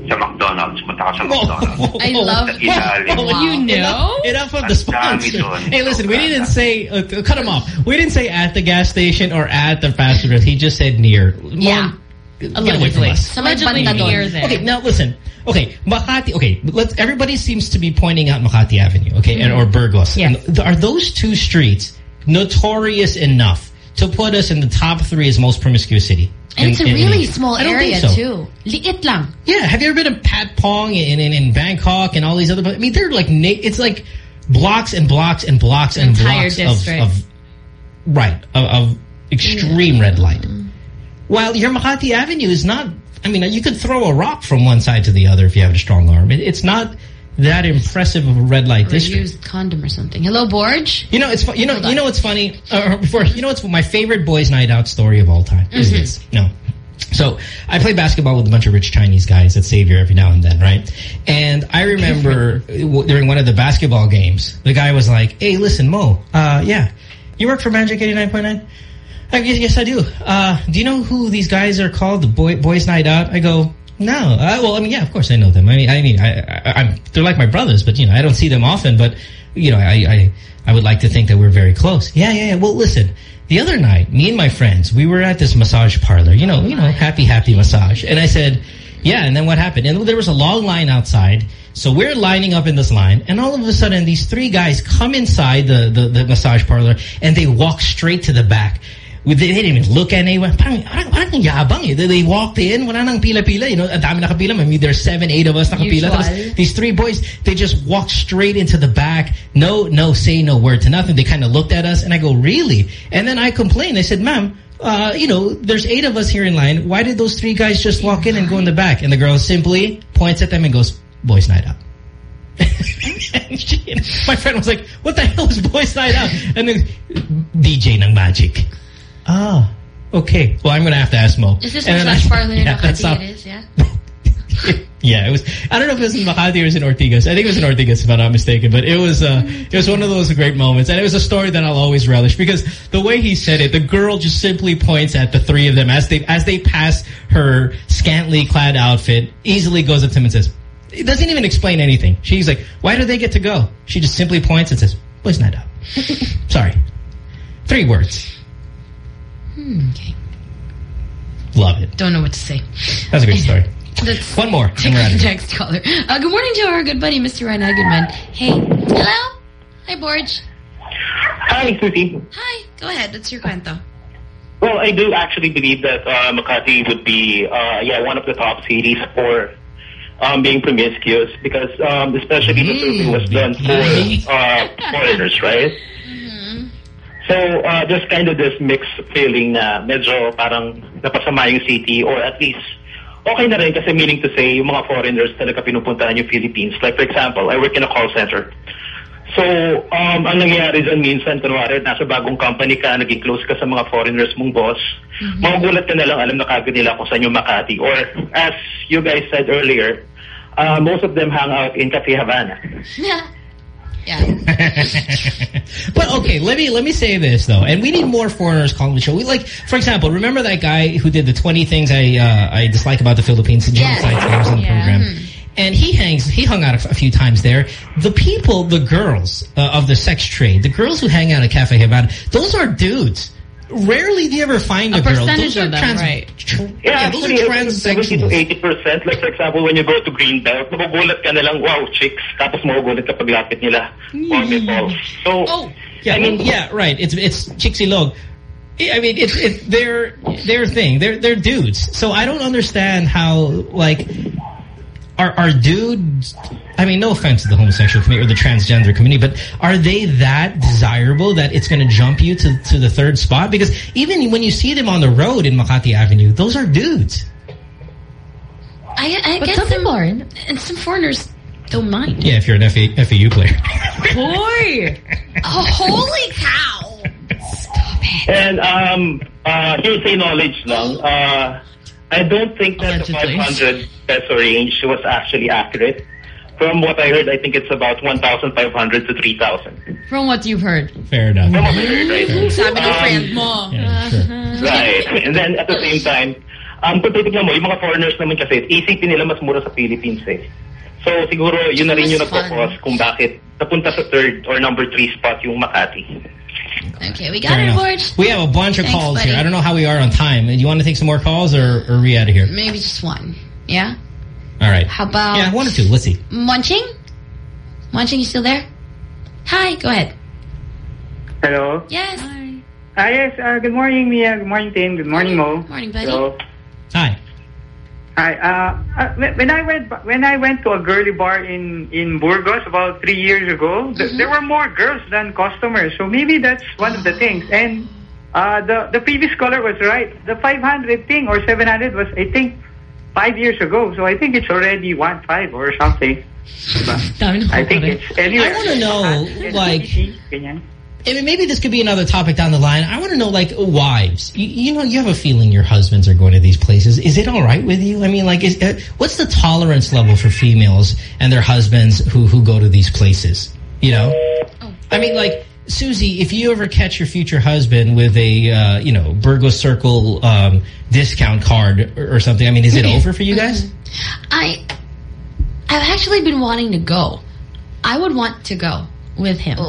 sa McDonald's. Punta ka sa McDonald's. I love Sa ilalim. Wow. You know? Enough, enough of the Ang sponsor. Hey, listen, we didn't say, uh, cut him off. We didn't say at the gas station or at the fast food. He just said near. Yeah. Get away from us. Sa may Allegedly near there. Okay, now listen. Okay, Makati. Okay, let's. Everybody seems to be pointing out Makati Avenue. Okay, and or Burgos. Yes. And th- are those two streets notorious enough to put us in the top three as most promiscuous city? And in- it's a in really Asia? small area, so. too. Liit lang. Yeah, have you ever been to Patpong in, in, in Bangkok and all these other? I mean, they're like it's like blocks and blocks and blocks and entire blocks of, of right of, of extreme red light. While your Makati Avenue is not. I mean, you could throw a rock from one side to the other if you have a strong arm. It, it's not that impressive of a red light Or district. used condom or something. Hello, Borge? You know, it's you know Hold you on. know what's funny. Uh, before you know what's my favorite boys' night out story of all time is Mhm. this. No. So I play basketball with a bunch of rich Chinese guys at Xavier every now and then, right? And I remember during one of the basketball games, the guy was like, "Hey, listen, Mo, uh, yeah, you work for Magic 89.9? I guess, yes, I do. Uh, do you know who these guys are called? The boy, Boys Night Out? I go, no. Uh, well, I mean, yeah, of course I know them. I mean, I mean, I, I, I'm, they're like my brothers, but you know, I don't see them often. But you know, I, I, I would like to think that we're very close. Yeah, yeah, yeah. Well, listen, the other night, me and my friends, we were at this massage parlor. You know, you know, happy, happy massage. And I said, yeah. And then what happened? And there was a long line outside. So we're lining up in this line, and all of a sudden, these three guys come inside the, the, the massage parlor, and they walk straight to the back. They didn't even look at anyone. Parang, parang, parang ang yabang eh. They, they walked in, wala nang pila-pila. You know, ang dami nakapila. Maybe there's seven, eight of us nakapila. Tapos these three boys, they just walked straight into the back. No, no, say no word to nothing. They kind of looked at us, and I go, really? And then I complained. I said, ma'am, uh, you know, there's eight of us here in line. Why did those three guys just walk in and go in the back? And the girl simply points at them and goes, boys night out. And she- my friend was like, what the hell is boys night out? And then, DJ ng magic. Ah, okay. Well, I'm going to have to ask Mo. Is this And massage parlor in yeah, that's Makati? not- It is, yeah. yeah, it was. I don't know if it was in Makati or it was in Ortigas. I think it was in Ortigas, if I'm not mistaken. But it was, uh, it was one of those great moments, and it was a story that I'll always relish because the way he said it, the girl just simply points at the three of them as they as they pass her scantily clad outfit, easily goes up to him and says, "It doesn't even explain anything." She's like, "Why do they get to go?" She just simply points and says, "Boys not out." Sorry, three words. Okay. Love it. Don't know what to say. That's a great story. That's One more. Take and we're our next caller. Uh, good morning to our good buddy, Mr. Ryan Goodman. Hey. Hello? Hi, Borge. Hi, Susie. Hi. Go ahead. What's your kwento? Well, I do actually believe that uh, Makati would be, uh, yeah, one of the top cities for um, being promiscuous because, um, especially the survey was done for uh, foreigners, right? So, uh, there's kind of this mixed feeling na medyo parang napasama yung city or at least okay na rin kasi meaning to say yung mga foreigners talaga pinupuntahan yung Philippines. Like for example, I work in a call center. So, um, ang nangyayari dyan minsan, kunwari, nasa bagong company ka, naging close ka sa mga foreigners mong boss, magugulat ka na lang, alam na kagad nila kung saan yung Makati. Or, as you guys said earlier, uh, most of them hang out in Cafe Havana. But okay, let me let me say this though, and we need more foreigners calling the show. We like, for example, remember that guy who did the 20 things I uh, I dislike about the Philippines, the genocide things on the program. And he hangs, he hung out a, a few times there. The people, the girls uh, of the sex trade, the girls who hang out at Cafe Havana, those are dudes. Rarely do you ever find a, A girl. percentage Those are of them, trans- right. tr- Yeah, yeah, those are actually, it's 70 to 80%. Like, for example, when you go to Greenbelt, magugulat ka na lang, wow, chicks. Tapos magugulat ka paglapit nila. Mm-hmm. Wow, may. So, Oh, yeah, I mean, yeah, right. It's it's Chicxilog. I mean, it's it's their their thing. They're they're dudes. So I don't understand how like are are dudes. I mean, no offense to the homosexual community or the transgender community, but are they that desirable that it's going to jump you to to the third spot? Because even when you see them on the road in Makati Avenue, those are dudes. I, I But guess some some, people and some foreigners don't mind. Yeah, if you're an FA, FAU player. Boy! oh, holy cow! Stop it. And um, uh, hearsay knowledge lang. Uh, I don't think that the 500 peso range was actually accurate. From what I heard, I think it's about 1,500 to 3,000. From what you've heard. Fair enough. From what I heard, right? Sabi ng Um, friend mo. Right. And then at the same time, um, kung titignan mo, yung mga foreigners naman kasi, isipin nila mas mura sa Philippines eh. So siguro yun na rin yung nagpo-cause kung bakit napunta sa third or number three spot yung Makati. Okay, we got Fair it, enough. Borge. We have a bunch of Thanks, calls buddy. here. I don't know how we are on time. Do you want to take some more calls or, or are we out of here? Maybe just one. Yeah? All right. How about... Yeah, one or two. Let's see. Munching? Munching, you still there? Hi, go ahead. Hello. Yes. Ah, yes. Uh, good morning, Mia. Good morning, Tim. Good morning, Mo. Morning, buddy. Hello. Hi. Hi. Uh, uh, when when I went when I went to a girly bar in in Burgos about three years ago, th- there were more girls than customers. So maybe that's one of the things. And uh, the the previous caller was right. The 500 thing or 700 was I think five years ago. So I think it's already one five or something. I I think it's anyway. I want to know, like, Ganyan. I mean, maybe this could be another topic down the line. I want to know, like, wives. You, you know, you have a feeling your husbands are going to these places. Is it all right with you? I mean, like, is, uh, what's the tolerance level for females and their husbands who who go to these places? You know, I mean, like. Susie, if you ever catch your future husband with a, uh, you know, Burgos Circle um, discount card or, or something, I mean, is it over for you guys? I, I've actually been wanting to go. I would want to go with him.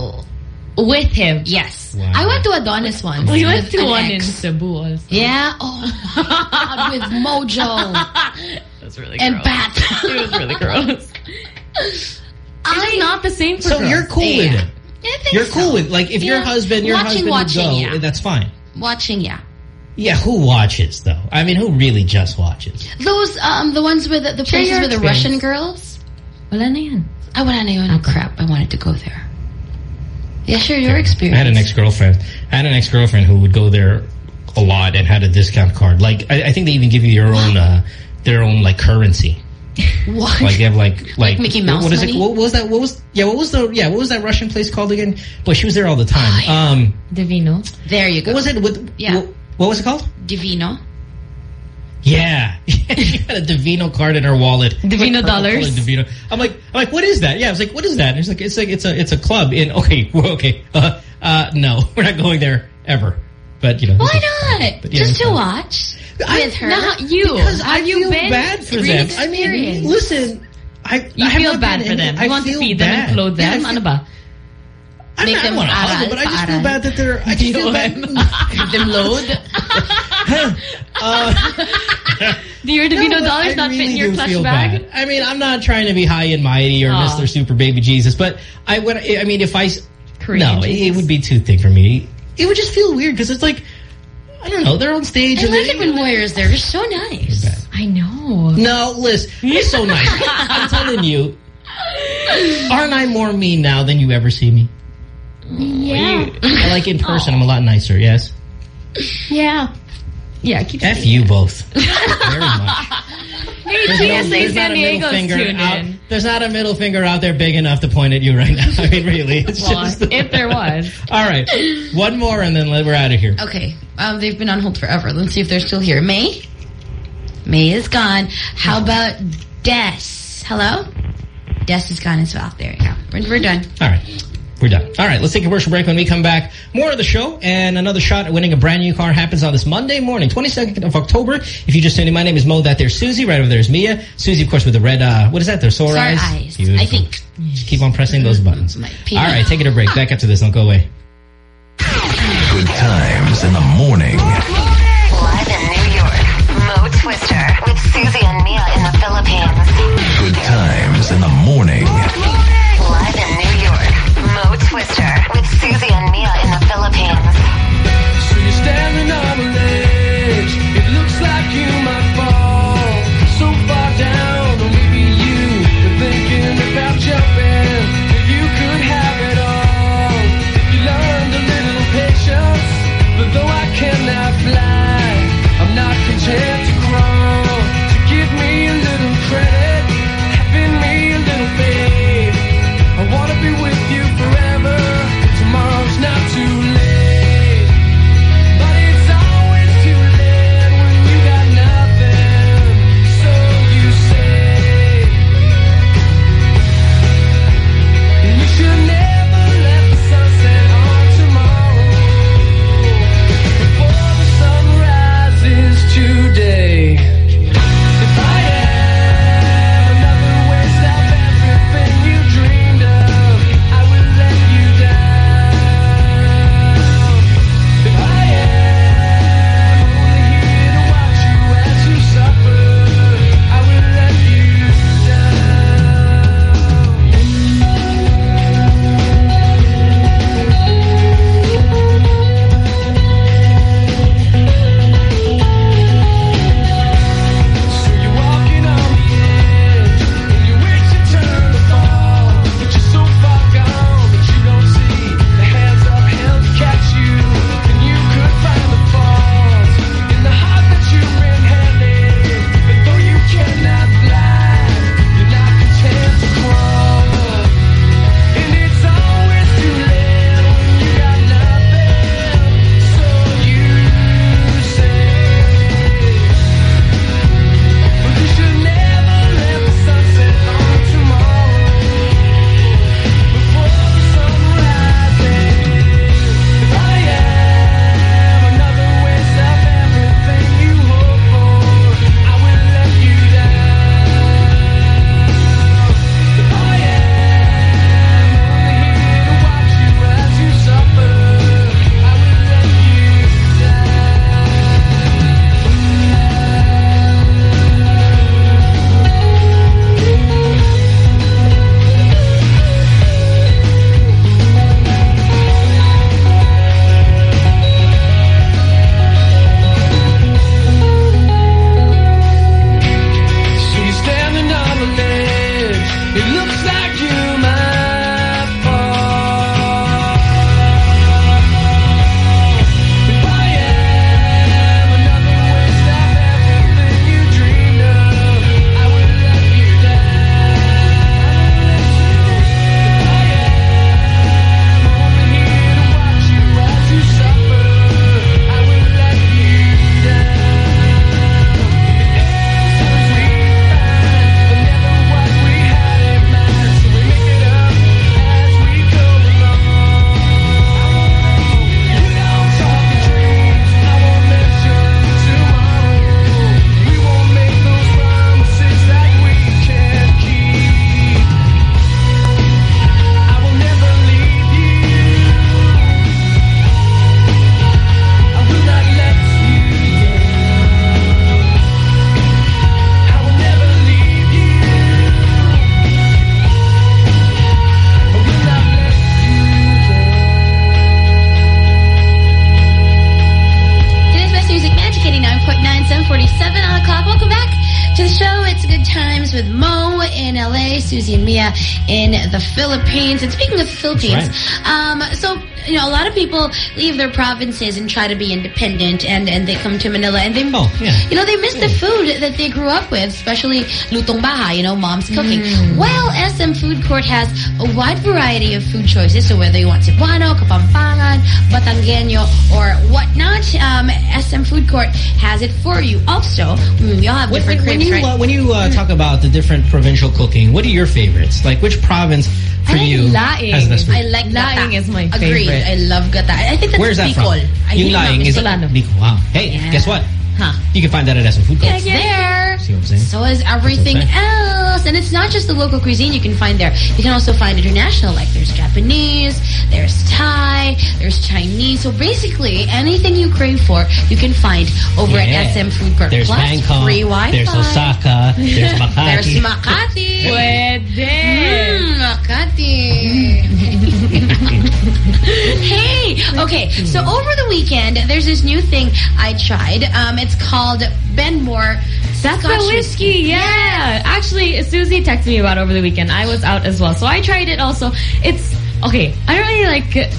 With him? Yes. I went to Adonis once. We went to an one in ex. Cebu also. Yeah. Oh, God, with Mojo. That's really and gross. Bat. It was really gross. It's not the same for So girls. you're cool with it. I think You're so. cool with like if your husband, your Watching, husband watching, would go, yeah. that's fine. Watching, yeah. Yeah, who watches though? I mean, who really just watches? Those, um, the ones with the, the Share places with the. Russian girls. Wala na yan. I wala na yun. Crap, I wanted to go there. Yeah, share your experience. I had an ex-girlfriend. I had an ex-girlfriend who would go there a lot and had a discount card. Like I, I think they even give you your own uh, their own like currency. What? Like they have like like, Mickey Mouse What is money? it? What was that? What was yeah? What was the yeah? What was that Russian place called again? But she was there all the Oh, time. Um, Divino. There you go. what was it? With Yeah. What, what was it called? Divino. Yeah, she had a Divino card in her wallet. Divino Like, dollars? Divino. I'm like, I'm like, what is that? Yeah, I was like, what is that? And it's like, it's like, it's a, it's a club in. Okay, okay, uh, uh, no, we're not going there ever. But you know, Why not? But, yeah, Just to fine. watch I- with her. Not you. Because I Have you feel been? bad for them. I mean, listen, I You I feel bad for them. I You want to feel feed them and clothe Yeah, them. feel- ano ba? I, Make I them want to hug them, but I just feel bad that they're. I just feel bad. Them load. uh, Do your Divino No, dollars I not fit in your clutch bag? bad. I mean, I'm not trying to be high and mighty or Aw. Mr. Super Baby Jesus, but I would. I mean, if I Korean no, it, it would be too thick for me. It would just feel weird because it's like I don't know. They're on stage. I and like they- it when Moira's there. They're so nice. I know. No, Liz, you're so nice. I'm telling you. Aren't I more mean now than you ever see me? Yeah. I like in person. I'm a lot nicer. Yes. Yeah. Yeah, keep F you both. Very much. Hey, There's, no, TSA not San a middle Diego's finger tuned out. in. There's not a middle finger out there big enough to point at you right now. I mean, really, it's Well, just. if there was. All right, one more, and then we're out of here. Okay. Um, they've been on hold forever. Let's see if they're still here. May? May is gone. How about Des? Hello? Des is gone as well. There you go. We're, we're done. All right. We're done. All right, let's take a commercial break. When we come back, more of the show and another shot at winning a brand new car happens on this Monday morning, 22nd of October. If you just tuned in, my name is Mo. That there's Susie. Right over there is Mia. Susie, of course, with the red, uh, what is that? Their sore, Sore eyes? eyes, I think. Just keep on pressing those buttons. All right, peanut. right, taking a break. Back after this. Don't go away. Good times in the morning. Live in New York, Mo Twister with Susie and Mia in the Philippines. Good times in the morning. Live in New York, Mo Twister with Susie and Mia in the Philippines. So you're standing on ledge. It looks like you might speaking of the Philippines, um, so you know, a lot of people leave their provinces and try to be independent, and and they come to Manila and they, Oh, you know, they miss the food that they grew up with, especially lutong bahay, you know, mom's cooking. Well, SM Food Court has a wide variety of food choices. So whether you want Cebuano, Kapampangan, Batangueño, or whatnot, um, SM Food Court has it for you. Also, mm, we all have When, different when, when you right? uh, when you uh, talk about the different provincial cooking, what are your favorites? Like which province for you has the best food? I like Laing gata. is my Agreed. favorite. I love gata. I think that's Where's that Bicol. from? I Yung think lying no, is Solano. Bicol. Wow. Hey, Yeah. guess what? Huh. You can find that at SM Food Court. It's there. See what I'm saying? So is everything That's else. And it's not just the local cuisine you can find there. You can also find international, like there's Japanese, there's Thai, there's Chinese. So basically, anything you crave for, you can find over Yeah. at SM Food Court. There's Plus, Bangkok, free Wi-Fi. there's Osaka, there's Makati. There's Makati. Pwede. Mm, Makati. hey, okay. So over the weekend, there's this new thing I tried. Um, it's called Benmore That's Scotch the whiskey, yeah. Actually, Susie texted me about it over the weekend. I was out as well. So I tried it also. It's, okay, I don't really like,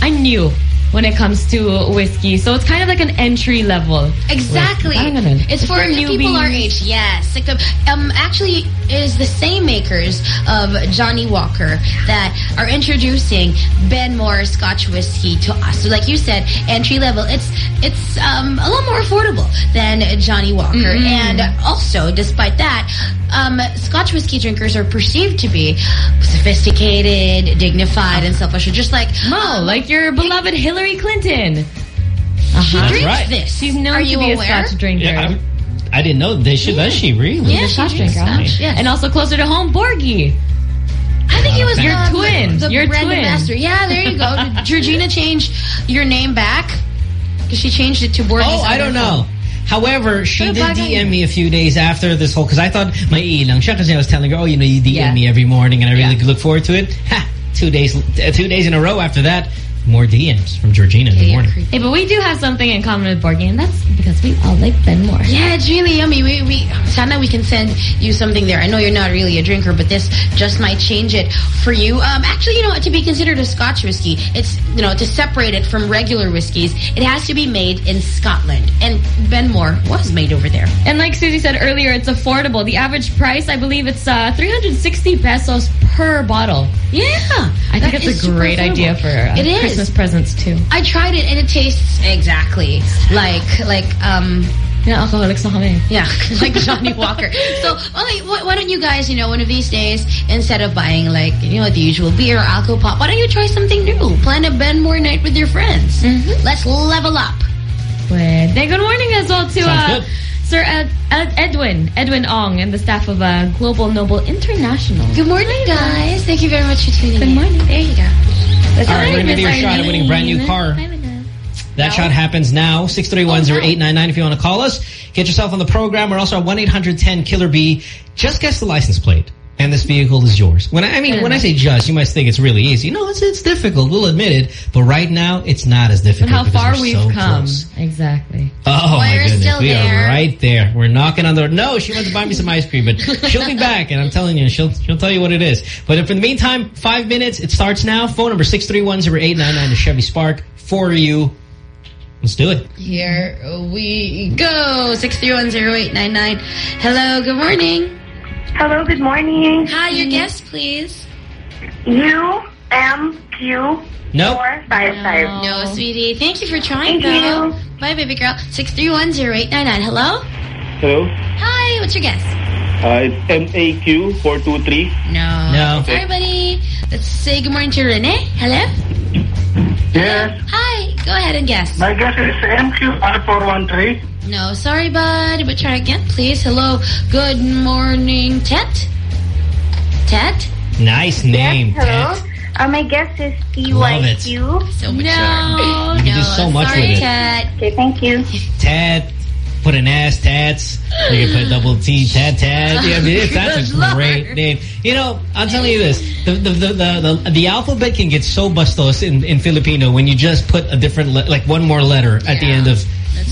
I'm new when it comes to whiskey. So it's kind of like an entry level. Exactly. Ganun. It's for people our age. Yes. Like, um, um, actually, it is the same makers of Johnnie Walker that are introducing Benmore Scotch whiskey to us. So, like you said, entry level. It's it's um, a lot more affordable than Johnnie Walker, Mhm. and also, despite that, um, Scotch whiskey drinkers are perceived to be sophisticated, dignified, and self-assured, just like Mo, like your beloved Hillary Clinton. She Uh-huh. drinks right. this. She's known Are to you be aware? a Scotch drinker. Yeah, I, I didn't know. They should, Does she really? Yeah, She's a she Scotch drinks drinker. Scotch, yes. And also closer to home, Borgie. I think he was You're um, twin. The You're brand twin. ambassador. Yeah, there you go. Did Georgina change your name back? Because she changed it to Borges. Oh, I don't know. However, she did. DM me a few days after this whole, because I thought my ilang siya kasi I was telling her, oh, you know, you DM Yeah. me every morning and I really look forward to it. Ha! Two days, uh, two days in a row after that, more DMs from Georgina in the morning. Hey, but we do have something in common with Borgie, and that's because we all like Ben Benmore. Yeah, it's really yummy. We, we, sana we can send you something there. I know you're not really a drinker, but this just might change it for you. Um, actually, you know, what? to be considered a Scotch whiskey, it's, you know, to separate it from regular whiskeys, it has to be made in Scotland. And Benmore was made over there. And like Susie said earlier, it's affordable. The average price, I believe it's uh, 360 pesos per bottle. Yeah. I think That it's a great affordable. idea for uh, It is. Christmas presents too. I tried it and it tastes exactly like like um Yeah, alcoholics na kami. yeah like Johnnie Walker. So okay, why, why don't you guys you know one of these days instead of buying like you know the usual beer or alcohol pop, why don't you try something new? Plan a Benmore night with your friends. Mm-hmm. Let's level up. Good. Then good morning as well to uh. Sir Ed, Ed, Edwin, Edwin Ong, and the staff of uh, Global Noble International. Good morning, guys. Thank you very much for tuning in. Good in. morning. There you go. All right, we're going to do your shot at winning a brand new car. That shot happens now. 631-0899 if you want to call us. Get yourself on the program. We're also at 1-800-10-KILLER-B. Just guess the license plate. And this vehicle is yours. When I, I mean, when I say just, you might think it's really easy. No, it's it's difficult. We'll admit it. But right now, it's not as But difficult. how far we've so come. close. Exactly. Oh my We're goodness, still we there. are right there. We're knocking on the door. No, she went to buy me some ice cream, but she'll be back, and I'm telling you, she'll she'll tell you what it is. But if in the meantime, five minutes, it starts now. Phone number six three one zero eight nine nine. The Chevy Spark for you. Let's do it. Here we go. Six three one zero eight nine nine. Hello. Good morning. Hello, good morning. Hi. Your guest, please. U M Q Nope. four five five. No, sweetie. Thank you for trying, Thank though. you. Bye, baby girl. Six three one zero eight nine nine. Hello. Hello? Hi. What's your guess? Uh, it's MAQ423. No. No. Sorry, buddy. Let's say good morning to Renee. Hello. Yes. Hi. Go ahead and guess. My guess is MQR413. No, sorry, bud. But try again, please. Hello. Good morning, Tet. Tet. Nice name, Hello. Ted. Uh, my guess is Love it. PYQ. So mature. No. You can do no, so much sorry, with it. Tet. Okay, thank you. Ted. Put an ass tats. You can put double T tat tat. Yeah, I mean, it's, that's a great Lord. name. You know, I'll tell you this: the the the the, the, the alphabet can get so bustos in in Filipino when you just put a different le like one more letter at the end of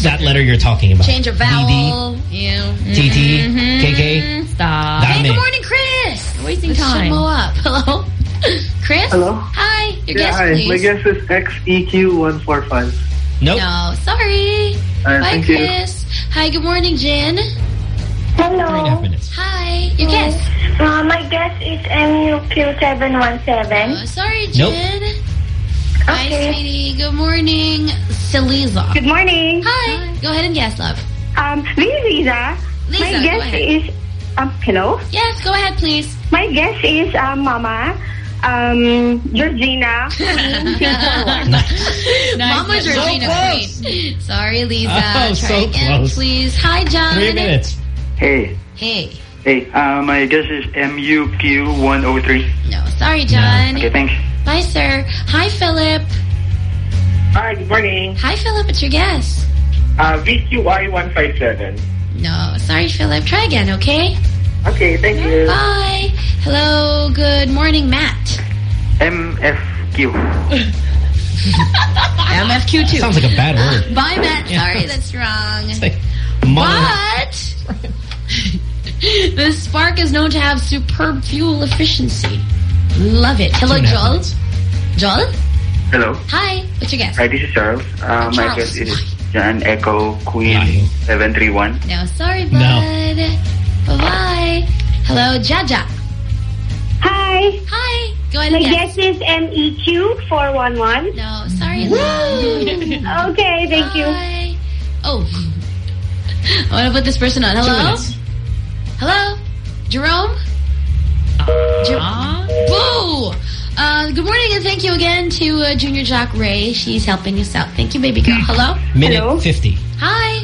that letter you're talking about. Change a DD, vowel. You. TT, KK. Stop. Hey, good morning, Chris. Chris. Wasting Let's time. shut Mo up. Hello? Chris? Hello? Hi. Your yeah, guest, hi. please. My guess is XEQ145. Nope. No, sorry. Alright, Bye, thank you. Chris. Hi, good morning, Jen. Hello. Hi. Your guess? Uh, my guess is MUQ717. Uh, sorry, Nope. Jen. Hi, sweetie. Good morning, Seliza. Good morning. Hi. Go ahead and guess, love. Um, this is Lisa. Lisa, my go guess ahead. is, um, hello? Yes, go ahead, please. My guess is, um, Mama, um, Georgina, Queen, 241. Mama So Georgina close. Queen. Sorry, Lisa. Oh, Try so again, close. please. Hi, John. Three minutes. Hey. Hey. Hey, uh, my guess is MUQ103. No, sorry, John. Okay, thanks. Bye, sir. Hi, Philip. Hi, good morning. Hi, Philip. It's your guess. Uh, VQI157. No, sorry, Philip. Try again, okay? Okay, thank you. Bye. Hello. Good morning, Matt. MFQ. MFQ too. Sounds like a bad word. Bye, Matt. Yeah. Sorry, that's wrong. Mother- But the Spark is known to have superb fuel efficiency. Love it. Hello, Two and a half Joel. Joel? Hello. Hi. What's your guess? Hi, this is Charles. Uh, my guess is John Echo Queen 731. No, sorry, bud. No. Bye-bye. Hello, Jaja. Hi. Hi. Go ahead My and guess. guess is MEQ411. No, sorry, love. okay, thank you. Oh. I want to put this person on. Hello? Hello? Jerome? Jer- Boo! Uh, good morning and thank you again to uh, Junior Jock Ray. She's helping us out. Thank you, baby girl. Hello? Minute 50. Hi.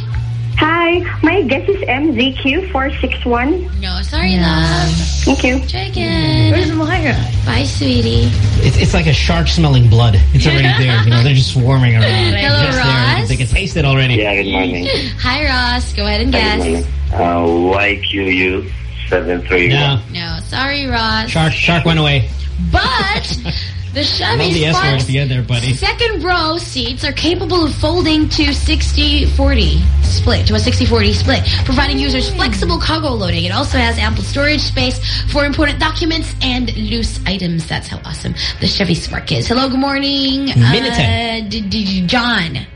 Hi. My guess is MZQ461. No, sorry, love. Thank you. Try again. Where's Moira? Bye, sweetie. It's, it's like a shark smelling blood. It's already there. You know, they're just swarming around. Hello, Just there. Ross. They can taste it already. Yeah, good morning. Hi, Ross. Go ahead and Hi, good guess. morning. Uh, YQU 731. No. No, sorry, Ross. Shark, shark went away. But the Love Chevy the S word Sparks the end there, buddy. second row seats are capable of folding to 60-40 split, to a 60-40 split, providing users flexible cargo loading. It also has ample storage space for important documents and loose items. That's how awesome the Chevy Spark is. Hello, good morning. Minute Uh, d- d- John.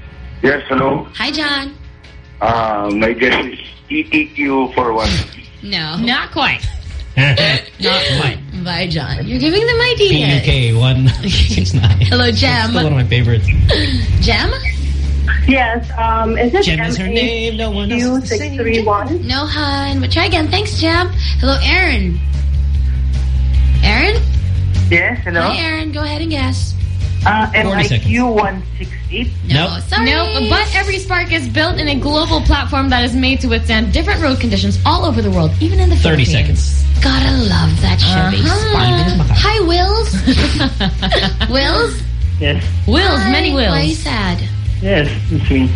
Yes, hello. Hi, John. Uh, my guess is ETQ 41. No. Not quite. Not quite. Bye, John. You're giving them ideas. PUK 169. Hello, Jem. Still one of my favorites. Jem? Yes, um, is it Jem is her name. No one else. is. Q631? No, hun. But try again. Thanks, Jem. Hello, Aaron. Aaron? Yes, hello. Hi, Aaron. Go ahead and guess. Uh, 40 seconds. MIQ168. Nope. Sorry. Nope. But every Spark is built in a global platform that is made to withstand different road conditions all over the world, even in the 30 Philippines. seconds. Gotta love that Chevy Uh-huh. Spark. Hi, Wills. Wills? Yes. Wills, Hi. many wills. Why are you sad? Yes, it's me.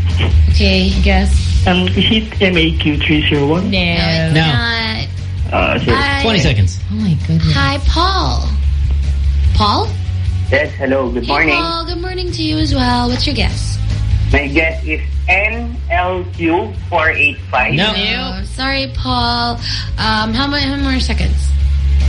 Okay. Guess. Um, is it MAQ301? No. it's No. not. Uh, 20 seconds. Oh my goodness. Hi, Paul. Paul? Yes, hello. Good Hey, morning. Paul. Good morning to you as well. What's your guess? My guess is NLQ 485. No. No. Sorry, Paul. Um, how many, how many more seconds?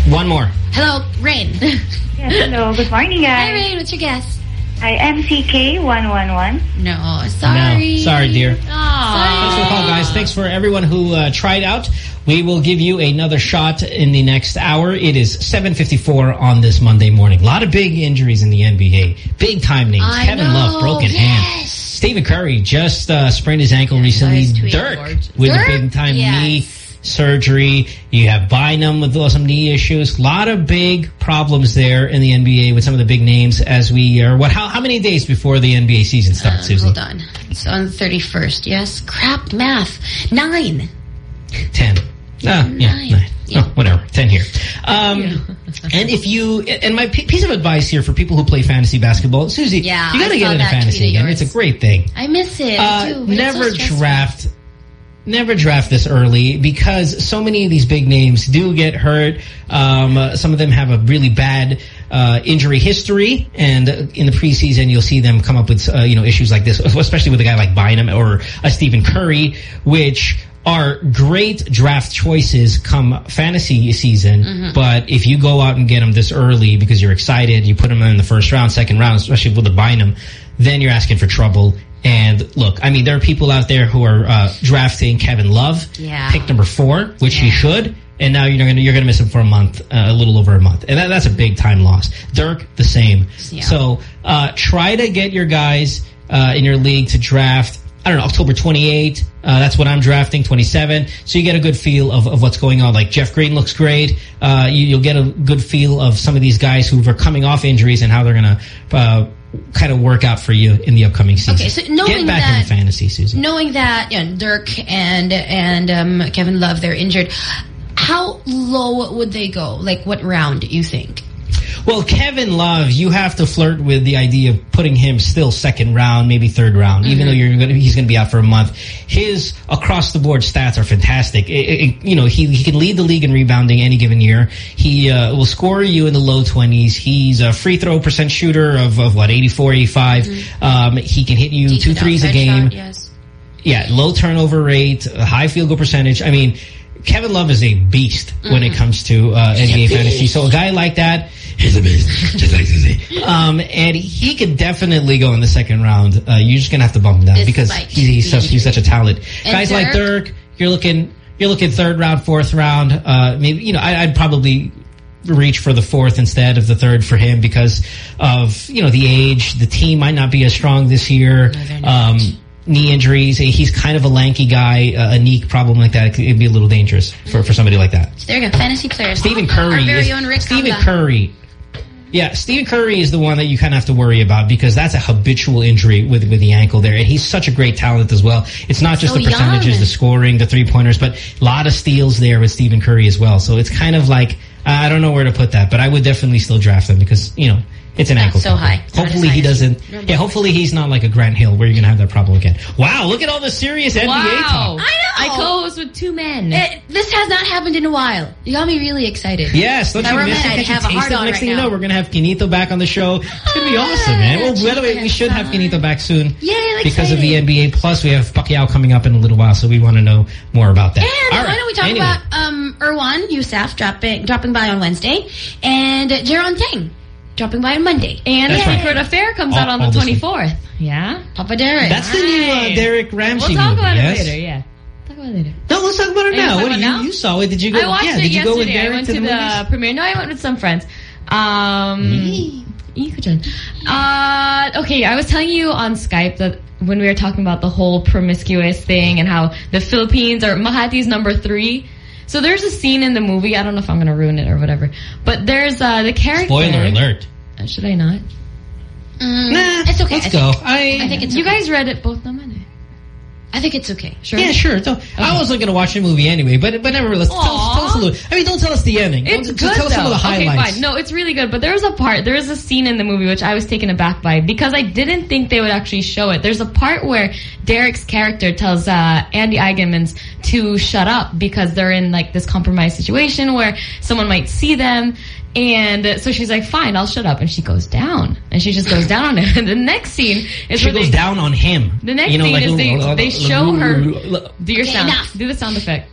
One more. Hello, Rain. Yes, hello. Good morning, guys. Hi, guys. Rain. What's your guess? Hi, MCK111. No. Sorry. No. Sorry, dear. Sorry. Thanks for the call, guys. Thanks for everyone who uh, tried out. We will give you another shot in the next hour. It is 7.54 on this Monday morning. A lot of big injuries in the NBA. Big time names. I Kevin know. Love, broken hand. Stephen Curry just uh, sprained his ankle recently. I was tweeting Dirk gorgeous. with Dirk? a big time Yes. knee surgery. You have Bynum with some knee issues. A lot of big problems there in the NBA with some of the big names as we are, what, how, how many days before the NBA season starts, Susie? Hold on. It's on the 31st. Yes. Crap math. Nine. Ten. Ah, yeah, Nine. nine. Oh, whatever. Ten here. Um, and if you, and my piece of advice here for people who play fantasy basketball, Susie, Yeah, you got to get into fantasy again. It's a great thing. I miss it Uh, so never stressful. draft. Never draft this early because so many of these big names do get hurt. Um, uh, some of them have a really bad uh, injury history, and in the preseason you'll see them come up with uh, you know issues like this, especially with a guy like Bynum or a Stephen Curry, which are great draft choices come fantasy season, Mhm. but if you go out and get them this early because you're excited, you put them in the first round, second round, especially with the Bynum, then you're asking for trouble. And look, I mean, there are people out there who are uh, drafting Kevin Love, Yeah. pick number four, which he should, and now you're gonna you're gonna miss him for a month, uh, a little over a month, and that, that's a big time loss. Dirk, the same. Yeah. So uh, try to get your guys uh, in your league to draft. I don't know, October 28. Uh, that's what I'm drafting, 27. So you get a good feel of, of what's going on. Like Jeff Green looks great. Uh, you, you'll get a good feel of some of these guys who are coming off injuries and how they're going to uh, kind of work out for you in the upcoming season. Okay, so knowing get back that- in the fantasy, Susie. Knowing that you know, Dirk and and um, Kevin Love they're injured, how low would they go? Like what round you think? Well, Kevin Love, you have to flirt with the idea of putting him still second round, maybe third round, even Mhm. though you're gonna, he's going to be out for a month. His across the board stats are fantastic. It- it- you know, he he can lead the league in rebounding any given year. He uh, will score you in the low 20s. He's a free throw percent shooter of, of what 84, 85. Um, he can hit you two threes a game. shot, yes. Yeah, low turnover rate, high field goal percentage. I mean, Kevin Love is a beast when it Mhm. comes to uh, NBA fantasy. So a guy like that, he's a beast, just like Susie. Um, and he could definitely go in the second round. Uh, you're just gonna have to bump him down because Despite he's, he's such he's such a talent. And Guys like Dirk? Dirk, you're looking you're looking third round, fourth round. Uh, maybe you know I, I'd probably reach for the fourth instead of the third for him because of you know the age. The team might not be as strong this year. Um, knee injuries. He's kind of a lanky guy. Uh, a knee problem like that, it could it'd be a little dangerous for, for somebody like that. There you go, fantasy players. Stephen Our Curry. very is- own Rick Stephen Kamba. Curry. Yeah, Stephen Curry is the one that you kind of have to worry about because that's a habitual injury with with the ankle there, and he's such a great talent as well. It's not just So the percentages, young. the scoring, the three pointers, but a lot of steals there with Stephen Curry as well. So it's kind of like I don't know where to put that, but I would definitely still draft him because you know it's an Not ankle. so high. Not Hopefully high he doesn't. you- Yeah, hopefully he's not like a Grant Hill where you're gonna have that problem again. Wow, look at all the serious NBA Wow. talk. I know. I co-host with two men. It- this has not happened in a while. You got me really excited. Yes, don't you miss man, it? I'd you have a taste hard it? on Next right thing you know, we're going to have Kinito back on the show. It's going to be awesome, man. Well, by the way, we should have Kinito back soon. Yeah, I'm Because of the. NBA. Plus, we have Pacquiao coming up in a little while, so we want to know more about that. And All why right. don't we talk Anyway. about um, Irwan Youssef dropping dropping by on Wednesday and Jaron Tang dropping by on Monday. And That's the right. Secret Affair comes All- out on the 24th. Yeah? Papa Derek. That's the new uh, Derek Ramsey We'll talk movie, about yes? it later, yeah. Talk about it later. No, let's talk about it now. What do about you, now? you saw it? Did you go? I watched yeah, it did you go with yesterday. I went to to the, the, premiere. No, I went with some friends. Um, Ikujan. Uh, okay, I was telling you on Skype that when we were talking about the whole promiscuous thing and how the Philippines are Makati's number three. So there's a scene in the movie. I don't know if I'm going to ruin it or whatever. But there's uh, the character. Spoiler alert. Uh, Should I not? Mm, Nah, it's okay. let's I go. Think, I, I think it's You okay. guys read it both naman eh. I think it's okay. Sure. Yeah, sure. So, I wasn't going to watch the movie anyway, but but nevertheless, tell us, tell us a little. I mean, don't tell us the ending. It's Don't- good Tell us some of the though. highlights. Okay, fine. No, it's really good. But there was a part, there is a scene in the movie which I was taken aback by because I didn't think they would actually show it. There's a part where Derek's character tells uh, Andi Eigenmann's to shut up because they're in like this compromised situation where someone might see them. And so she's like, fine, I'll shut up. And she goes down. And she just goes down on him. And the next scene is She where goes they, down on him. The next you know, scene like is they, they show her. Do your Okay, sound. enough. Do the sound effect.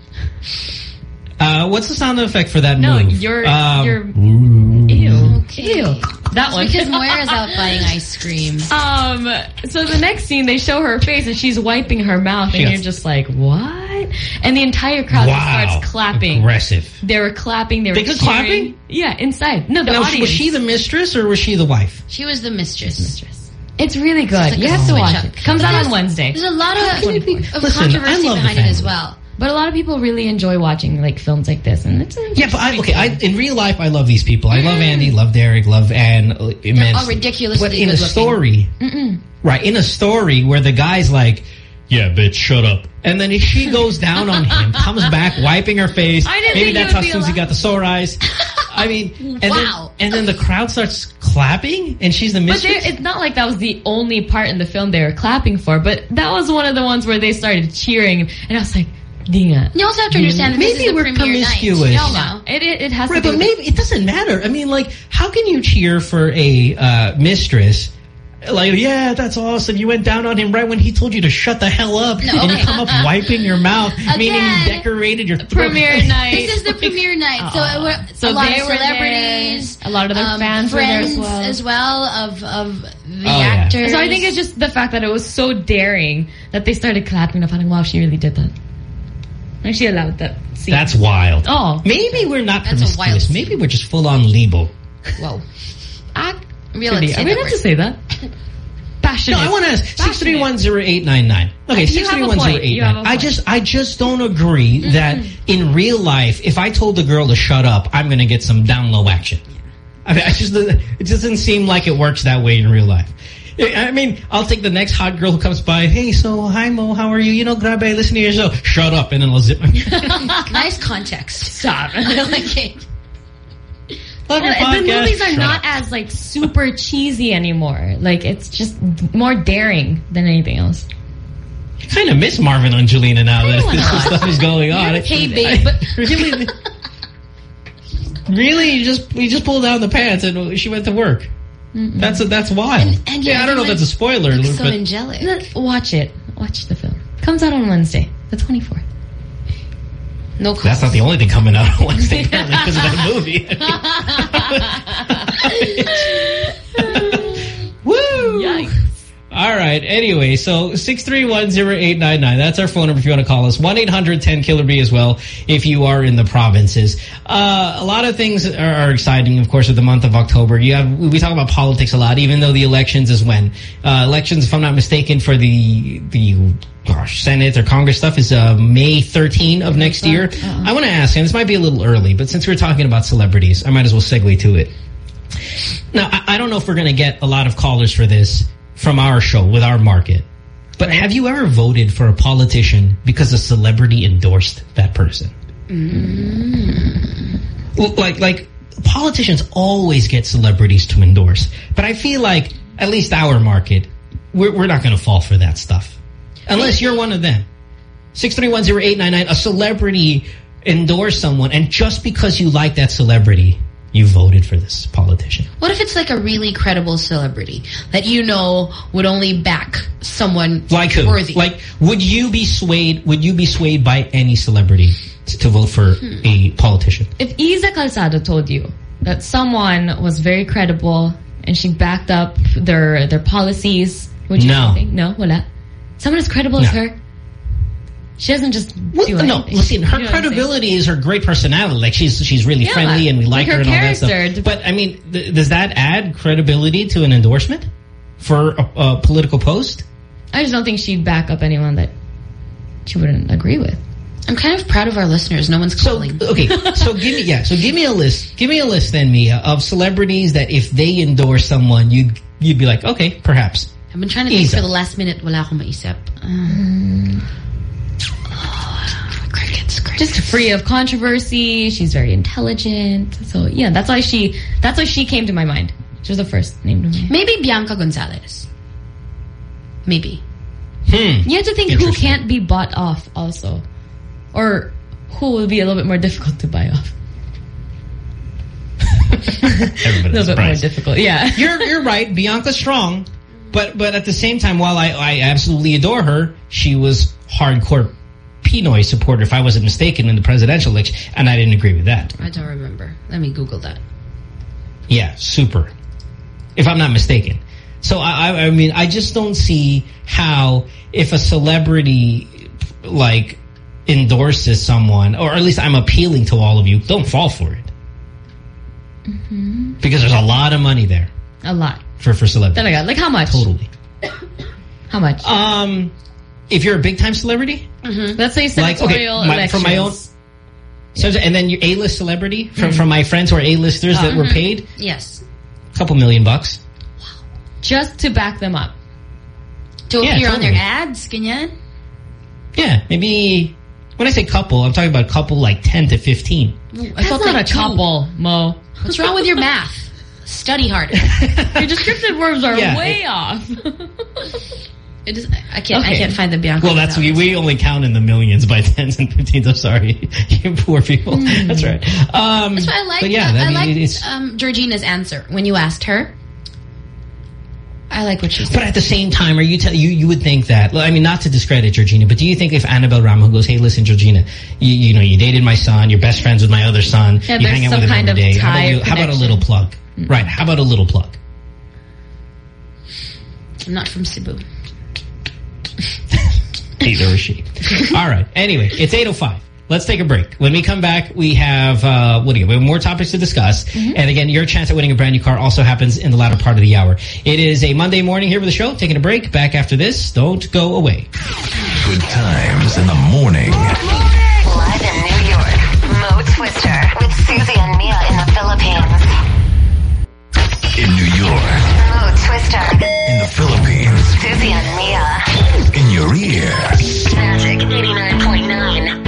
Uh, what's the sound effect for that No, move? you're, Um, you're, ew, ew. That one. Because Moira's out buying ice cream. Um, so the next scene, they show her face and she's wiping her mouth, and Yes. you're just like, what? And the entire crowd Wow. starts clapping. Aggressive. They were clapping. They were They were clapping? Yeah, inside. No, the Now, audience. was she the mistress or was she the wife? She was the mistress. Mistress. It's really good. It's like you have to watch up. it. Comes out on Wednesday. There's a lot of, can it be- of Listen, controversy behind it as well. But a lot of people really enjoy watching like films like this, and it's a, Yeah, but I, okay. I, in real life, I love these people. I love Andi, love Derek, love Anne uh, immensely. all ridiculously But in a good-looking. story, Mm-mm. right? In a story where the guy's like, "Yeah, bitch, shut up," and then she goes down on him, comes back, wiping her face. I didn't Maybe think that's you how would be Susie allowed- got the sore eyes. I mean, and Wow. then and then the crowd starts clapping, and she's the mistress. But there- mistress. it's not like that was the only part in the film they were clapping for, but that was one of the ones where they started cheering, and I was like, dinga. You also have to understand that Maybe this is we're premiere promiscuous. night. No, You know? It, it, it has Right, to do but maybe it doesn't matter. I mean, like, how can you cheer for a uh, mistress Like, yeah, that's awesome. You went down on him right when he told you to shut the hell up. No, and you come up wiping your mouth, meaning you decorated your throat. Premiere night. This is the premiere night, so it were, So a lot of were there. celebrities, A lot of their um, fans were there as friends well. as well of of the Oh, yeah. actors. So I think it's just the fact that it was so daring that they started clapping. Na parang, wow, she really did that. And she allowed that scene. That's wild. Oh. Maybe we're not That's a wild promiscuous. Maybe we're just full on Libo. Whoa. Act real Are we estate. allowed to say that? Passionate. No, I want to ask six three one zero eight nine nine. Okay, six three a one zero eight nine. a I just I just don't agree mm-hmm. that in real life, if I told the girl to shut up, I'm going to get some down low action. I, mean, I just it doesn't seem like it works that way in real life. I mean, I'll take the next hot girl who comes by. Hey, so hi Mo, how are you? You know, grabe, listen to your show. Shut up, and then I'll zip my. nice context. Stop. I like it. Love your Well, the movies are Shut not up. as like super cheesy anymore. Like it's just more daring than anything else. kind of miss Marvin and Jolina now that this stuff is going on. You're babe, I- really, really, you just you just pulled down the pants and she went to work. That's a, that's wild. And- and yeah, I don't know if that's a spoiler alert, So angelic. Watch it. Watch the film. Comes out on Wednesday, the 24th. No that's not the only thing coming out on Wednesday apparently because of that movie. Woo! Yikes. All right. Anyway, so 6310899. That's our phone number if you want to call us. 1-800-10-KILLER-B as well if you are in the provinces. Uh, a lot of things are, are exciting, of course, with the month of October. You have We talk about politics a lot, even though the elections is when. Uh, elections, if I'm not mistaken, for the the gosh, Senate or Congress stuff is uh, May 13 of next year. I want to ask, and this might be a little early, but since we're talking about celebrities, I might as well segue to it. Now, I, I don't know if we're going to get a lot of callers for this from our show with our market. But have you ever voted for a politician because a celebrity endorsed that person? Mm. L- Like, like politicians always get celebrities to endorse. But I feel like, at least our market, we're, we're not going to fall for that stuff. Unless you're one of them. 6310899, a celebrity endorsed someone, and just because you like that celebrity, you voted for this politician. What if it's like a really credible celebrity that you know would only back someone Like who? worthy? Like, would you be swayed? Would you be swayed by any celebrity to, to vote for Hmm. a politician? If Iza Calzado told you that someone was very credible and she backed up their their policies, would you No. say anything? No, wala. Someone as credible as her. She doesn't just Well, do no, listen. Her You know what I'm saying? credibility is her great personality. Like she's she's really Yeah, friendly and we like like her her and all that stuff. But I mean, th does that add credibility to an endorsement for a, a political post? I just don't think she'd back up anyone that she wouldn't agree with. I'm kind of proud of our listeners. No one's calling. Okay, so give me yeah. So give me a list. Give me a list then, Mia, of celebrities that if they endorse someone, you'd you'd be like, okay, perhaps. I've been trying to think Iza. for the last minute. Wala akong maisip. Um, crickets, crickets. Just free of controversy. She's very intelligent. So yeah, that's why she that's why she came to my mind. She was the first name to me. Maybe Bianca Gonzalez. Maybe. Hmm. You have to think who can't be bought off also. Or who will be a little bit more difficult to buy off. A little bit more difficult. Yeah. You're you're right. Bianca's strong, but but at the same time, while I I absolutely adore her, she was hardcore PNoy supporter, if I wasn't mistaken, in the presidential election, and I didn't agree with that. I don't remember. Let me Google that. Yeah, super. If I'm not mistaken. So I, I, I mean, I just don't see how if a celebrity like endorses someone, or at least I'm appealing to all of you, don't fall for it because there's a lot of money there A lot. for for celebrities. Then I got like how much? Totally. How much? Um, if you're a big time celebrity, Let's say like okay, my, elections. from my own. So, and then your A-list celebrity from from my friends who are A-listers that were Mhm. paid Yes. a couple million bucks. Wow. Just to back them up. To Yeah, appear on their totally. ads, ganyan? Yeah, maybe when I say couple, I'm talking about a couple like 10 to 15. Ooh, I That's thought not like a two. couple, Mo. What's wrong with your math? Study harder. Your descriptive words are Yeah. way off. It is, I can't. I can't find the Bianca. Well, that's we, we only count in the millions by tens and fifteens. I'm sorry, you poor people. That's right. Um, That's why I like. But yeah, I I like um, Georgina's answer when you asked her. I I like what she said. But at the same time, are you tell you you would think that? I mean, not to discredit Georgina, but do you think if Annabelle Rama goes, "Hey, listen, Georgina, you, you know, you dated my son, you're best friends with my other son, Yeah, you hang out with him kind every of day. How about, you, how about a little plug? Right? How about a little plug? I'm not from Cebu. Neither is she. All right. Anyway, it's 8.05. Let's take a break. When we come back, we have, uh, what do you, we have more topics to discuss. And again, your chance at winning a brand new car also happens in the latter part of the hour. It is a Monday morning here with the show. Taking a break. Back after this. Don't go away. Good times in the morning. Live in New York, Mo Twister with Susie and Mia in the Philippines. In New York. Twister. In the Philippines. Susie and Mia. In your ear. Magic 89.9.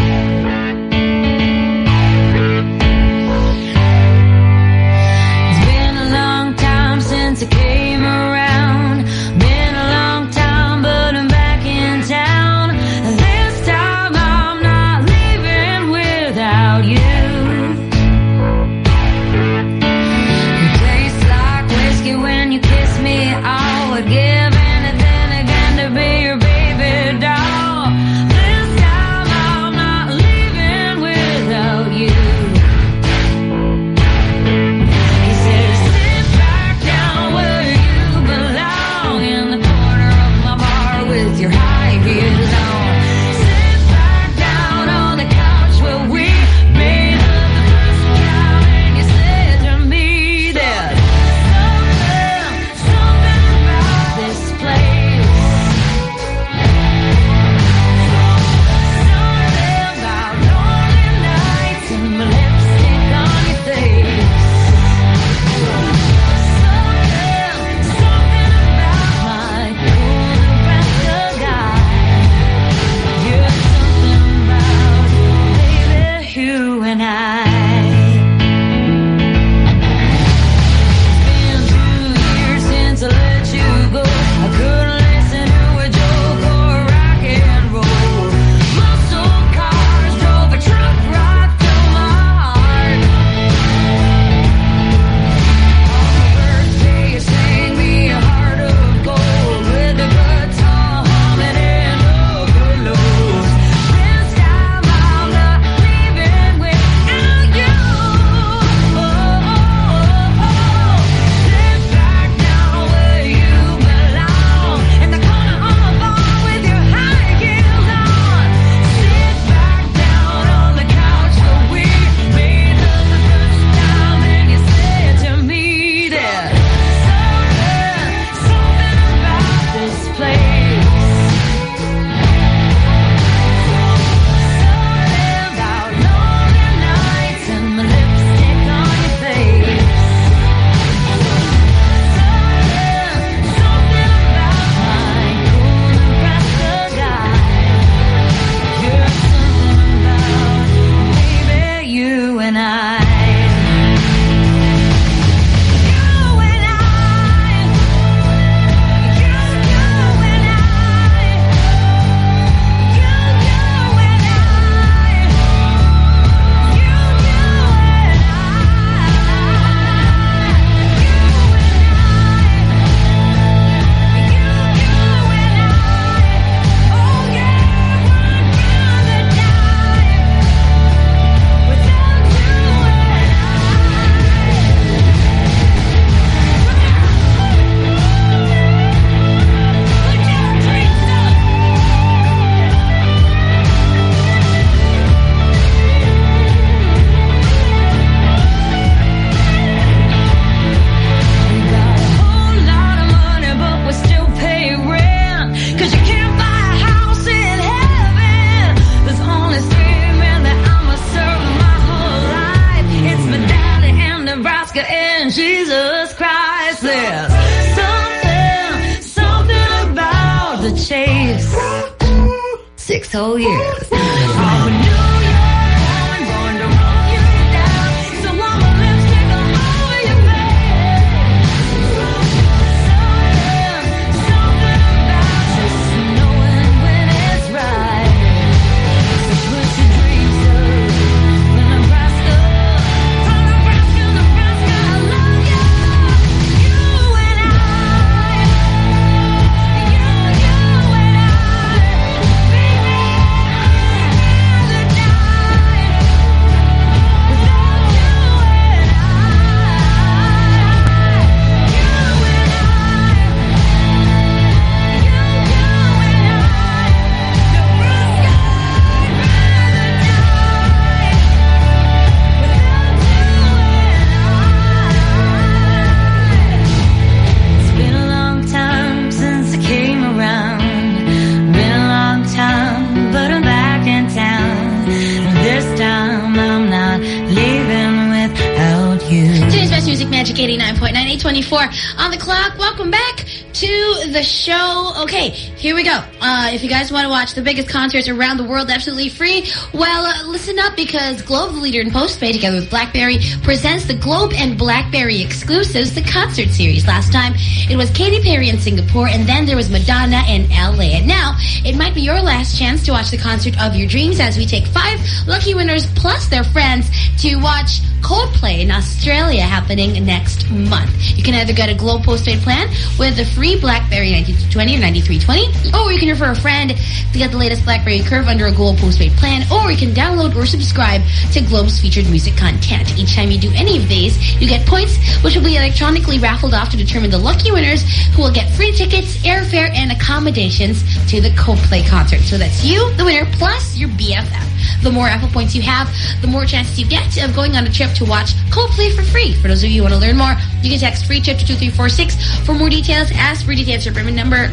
watch the biggest concerts around the world absolutely free, well, uh, listen up because Globe, the leader in postpaid, together with BlackBerry, presents the Globe and BlackBerry exclusives, the concert series. Last time, it was Katy Perry in Singapore, and then there was Madonna in L.A. And now, it might be your last chance to watch the concert of your dreams as we take five lucky winners plus their friends to watch Coldplay in Australia happening next month. You can either get a Globe postpaid plan with the free BlackBerry 9220 or 9320, or you can refer a friend to get the latest BlackBerry Curve under a Globe postpaid plan, or you can download or subscribe to Globe's featured music content. Each time you do any of these, you get points, which will be electronically raffled off to determine the lucky winners who will get free tickets, airfare, and accommodations to the Coldplay concert. So that's you, the winner, plus your BFF. The more Apple points you have, the more chances you get of going on a trip to watch Coldplay for free. For those of you who want to learn more, you can text free trip to 2346 for more details. Ask for details your number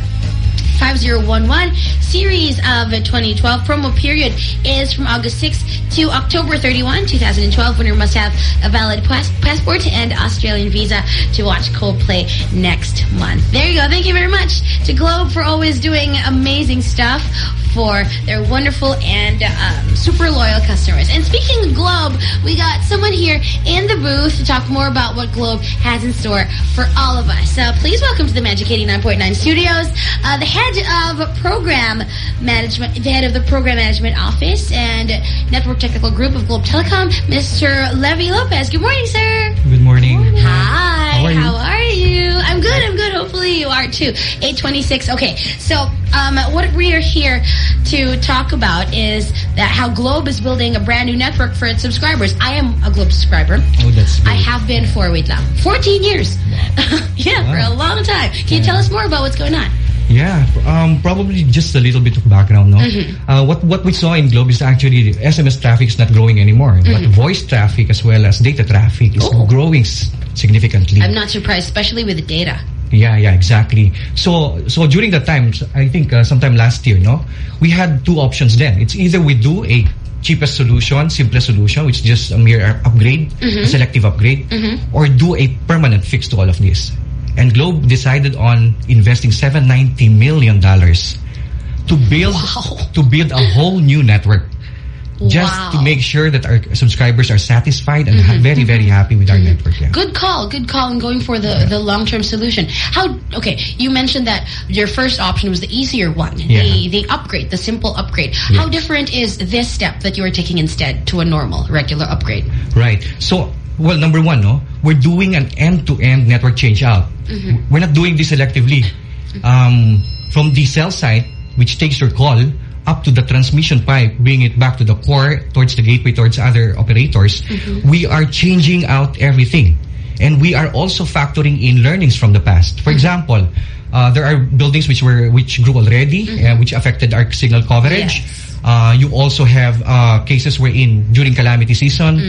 5011 series of 2012 promo period is from August 6 to October 31 2012 winner must have a valid pass passport and Australian visa to watch Coldplay next month there you go thank you very much to Globe for always doing amazing stuff for their wonderful and um, super loyal customers and speaking of Globe we got someone here in the booth to talk more about what Globe has in store for all of us so please welcome to the Magic 89.9 studios uh, the head of program management, the head of the program management office and network technical group of Globe Telecom, Mr. Levy Lopez. Good morning, sir. Good morning. Hi. How are you? How are you? I'm good. I'm good. Hopefully you are too. 826. Okay. So, um, what we are here to talk about is that how Globe is building a brand new network for its subscribers. I am a Globe subscriber. Oh, that's I have been for, wait now, 14 years. yeah, for a long time. Can you tell us more about what's going on? Yeah, um, probably just a little bit of background, no? Mhm. Uh, what what we saw in Globe is actually SMS traffic is not growing anymore, but Mhm. voice traffic as well as data traffic is growing significantly. I'm not surprised, especially with the data. Yeah, yeah, exactly. So, so during that time, I think uh, sometime last year, no, we had two options. Then it's either we do a cheapest solution, simplest solution, which is just a mere upgrade, Mhm. a selective upgrade, Mhm. or do a permanent fix to all of this. And Globe decided on investing 790 million dollars to build to build a whole new network. Just to make sure that our subscribers are satisfied and ha- Mhm. very, very happy with our network. Yeah. Good call. Good call in going for the, the long-term solution. How, okay, you mentioned that your first option was the easier one, Yeah. the, the upgrade, the simple upgrade. How different is this step that you are taking instead to a normal, regular upgrade? Right. So, well, number one, no, we're doing an end-to-end network change out. Mhm. We're not doing this selectively. Um, from the cell site, which takes your call, up to the transmission pipe, bring it back to the core, towards the gateway, towards other operators, Mhm. we are changing out everything. And we are also factoring in learnings from the past. For example, uh, there are buildings which were which grew already, uh, which affected our signal coverage. Uh, you also have uh, cases wherein during calamity season,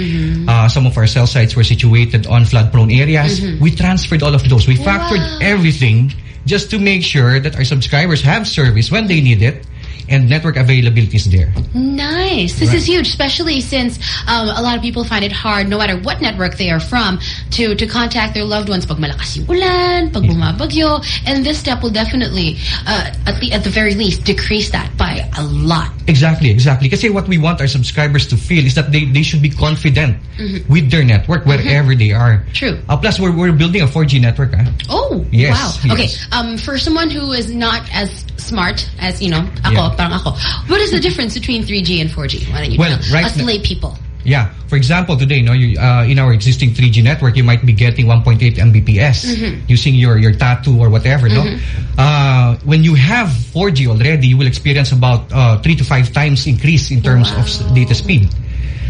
uh, some of our cell sites were situated on flood-prone areas. Mhm. We transferred all of those. We factored everything just to make sure that our subscribers have service when they need it and network availability is there. Nice. This Right. is huge, especially since um, a lot of people find it hard, no matter what network they are from, to to contact their loved ones pag malakas yung ulan, pag bumabagyo, and this step will definitely, uh, at, the, at the very least, decrease that by a lot. Exactly, exactly. Kasi what we want our subscribers to feel is that they, they should be confident Mhm. with their network wherever they are. True. Uh, plus, we're, we're building a 4G network. ah. Oh, Yes, wow. Okay, um, for someone who is not as smart as, you know, ako, Yeah. Parang ako, what is the difference between 3G and 4G? Why don't you Well, tell right us lay people? Yeah. For example, today, no, you, uh, in our existing 3G network, you might be getting 1.8 Mbps Mhm. using your, your tattoo or whatever, no? Mhm. Uh, when you have 4G already, you will experience about uh, three to five times increase in terms of data speed.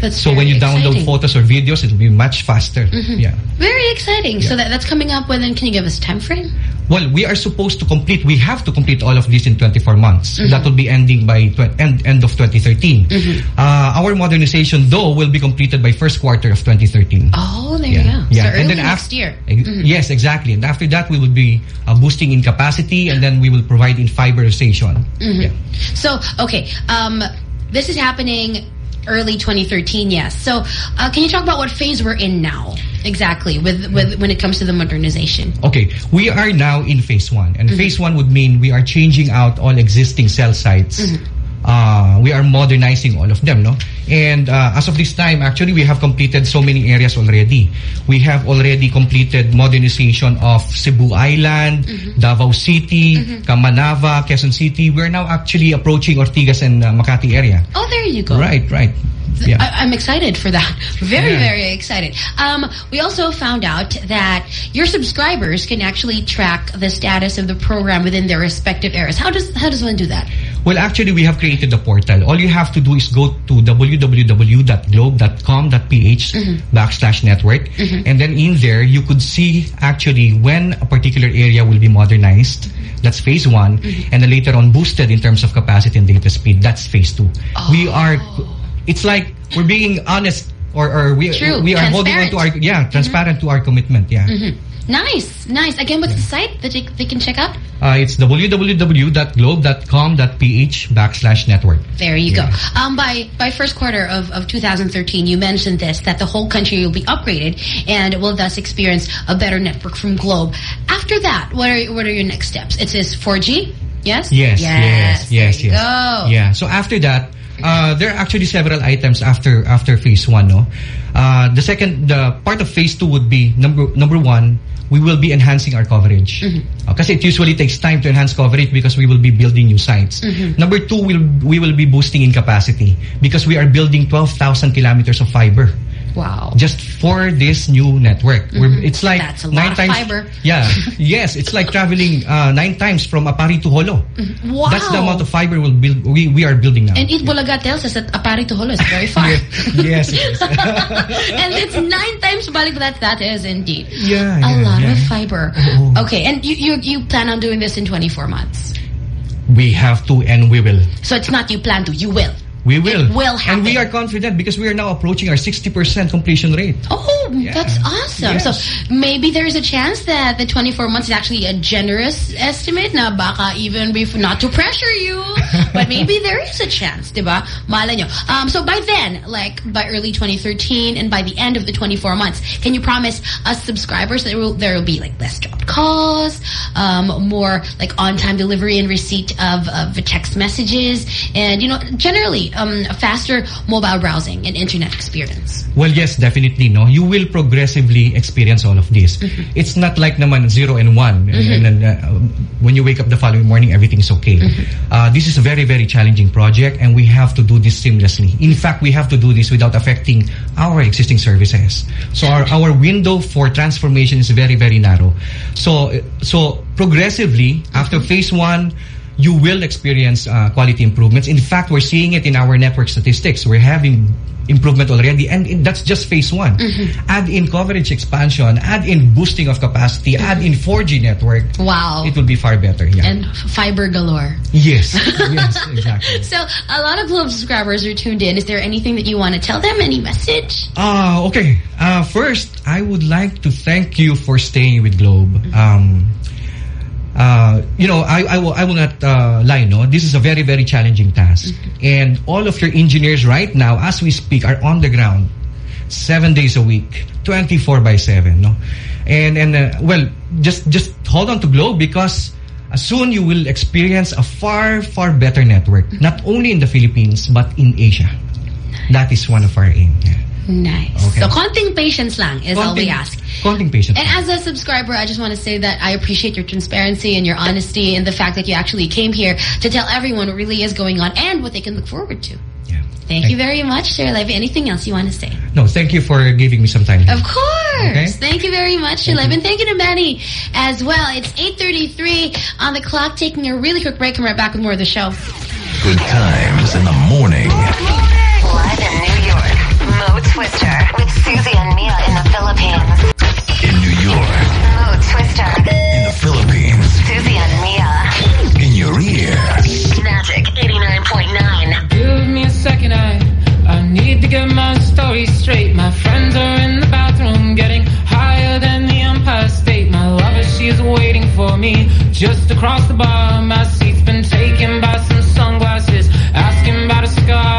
That's so when you download photos or videos, it will be much faster. Mhm. Yeah. Very exciting. So that, that's coming up when then can you give us time frame? Well, we are supposed to complete, we have to complete all of this in 24 months. Mhm. That will be ending by end, end of 2013. Mhm. Uh, our modernization, though, will be completed by first quarter of 2013. Oh, there Yeah. you go. Yeah. So And early then next year. Mhm. Yes, exactly. And after that, we will be uh, boosting in capacity and then we will provide in fiberization. Mhm. So, okay, um, this is happening early 2013, yes. So uh, can you talk about what phase we're in now exactly with, with when it comes to the modernization? Okay, we are now in phase one. And phase one would mean we are changing out all existing cell sites. Uh, we are modernizing all of them, no? And uh, as of this time, actually, we have completed so many areas already. We have already completed modernization of Cebu Island, Davao City, CAMANAVA, Quezon City. We're now actually approaching Ortigas and uh, Makati area. Oh, there you go. Right, right. Yeah. I, I'm excited for that. Very, Yeah. very excited. Um, we also found out that your subscribers can actually track the status of the program within their respective areas. How does how does one do that? Well, actually, we have created a portal. All you have to do is go to www.globe.com.ph mm-hmm. backslash network. Mm-hmm. And then in there, you could see actually when a particular area will be modernized. That's phase one. Mm-hmm. And then later on, boosted in terms of capacity and data speed. That's phase two. We oh. are, it's like we're being honest or, or we, True. we are holding on to our, Transparent. yeah, transparent to our commitment. Yeah. Mhm. Nice, nice. Again, what's the site that they, they can check out? Uh, it's www.globe.com.ph backslash network. There you go. Um, by by first quarter of, of 2013, you mentioned this that the whole country will be upgraded and will thus experience a better network from Globe. After that, what are what are your next steps? It says 4G. Yes. Yes, yes, yes, There you yes. Go. Yeah. So after that, uh, there are actually several items after after phase one. No, uh, the second, the part of phase two would be number number one. We will be enhancing our coverage. Uh, Kasi it usually takes time to enhance coverage because we will be building new sites. Mhm. Number two, we'll, we will be boosting in capacity because we are building 12,000 kilometers of fiber. Wow. Just for this new network. We're, Mhm. it's like That's a lot nine times. fiber. Yeah. yes, it's like traveling uh, nine times from Aparri to Jolo. Wow. That's the amount of fiber we'll build, we, we are building now. And Eat Bulaga tells us that Aparri to Jolo is very far. yes, and it's nine times balik that that is indeed. Yeah, A yeah, lot yeah. of fiber. Okay, and you, you you plan on doing this in 24 months. We have to and we will. So it's not you plan to, you will. We will. It will And we are confident because we are now approaching our 60% completion rate. Oh, that's awesome. Yes. So maybe there's a chance that the 24 months is actually a generous estimate na baka even not to pressure you, but maybe there is a chance, diba? Malay nyo. Um, so by then, like by early 2013 and by the end of the 24 months, can you promise us subscribers that there will, there will be like less dropped calls, um, more like on-time delivery and receipt of, of text messages, and, you know, generally um, a faster mobile browsing and internet experience? Well, yes, definitely, no. You will progressively experience all of this. Mm-hmm. It's not like naman zero and one. And, and then uh, when you wake up the following morning, everything's okay. Mm-hmm. Uh, this is a very, very challenging project and we have to do this seamlessly. In fact, we have to do this without affecting our existing services. So our, our window for transformation is very, very narrow. So, uh, so progressively, after phase one, you will experience uh, quality improvements. In fact, we're seeing it in our network statistics. We're having improvement already, and that's just phase one. Add in coverage expansion, add in boosting of capacity, add in 4G network. Wow. It will be far better. Yeah. And fiber galore. yes. yes. Exactly. So a lot of Globe subscribers are tuned in. Is there anything that you want to tell them? Any message? Ah, okay. Uh, first, I would like to thank you for staying with Globe. Um, uh, you know, I, I, will, I will not uh, lie, no? This is a very, very challenging task. And all of your engineers right now, as we speak, are on the ground seven days a week, 24 by 7, no? And, and uh, well, just, just hold on to Globe because soon you will experience a far, far better network, not only in the Philippines, but in Asia. That is one of our aim. Yeah. Nice. Okay. So konting patience lang is all we ask. Konting patience. And as a subscriber, I just want to say that I appreciate your transparency and your honesty and the fact that you actually came here to tell everyone what really is going on and what they can look forward to. Yeah. Thank you very much, Sir Levy. Anything else you want to say? No, thank you for giving me some time. Of course. Okay. Thank you very much, Sir Levy. And thank you to Manny as well. It's 8.33 on the clock, taking a really quick break and right back with more of the show. Good times in the morning. Live in New York, Mo Twister with Susie and Mia in the Philippines. In New York. Mo Twister. In the Philippines. Susie and Mia. In your ear. Magic 89.9. Give me a second, I I need to get my story straight. My friends are in the bathroom getting higher than the Empire State. My lover, she's waiting for me just across the bar. My seat's been taken by some sunglasses, asking about a scar.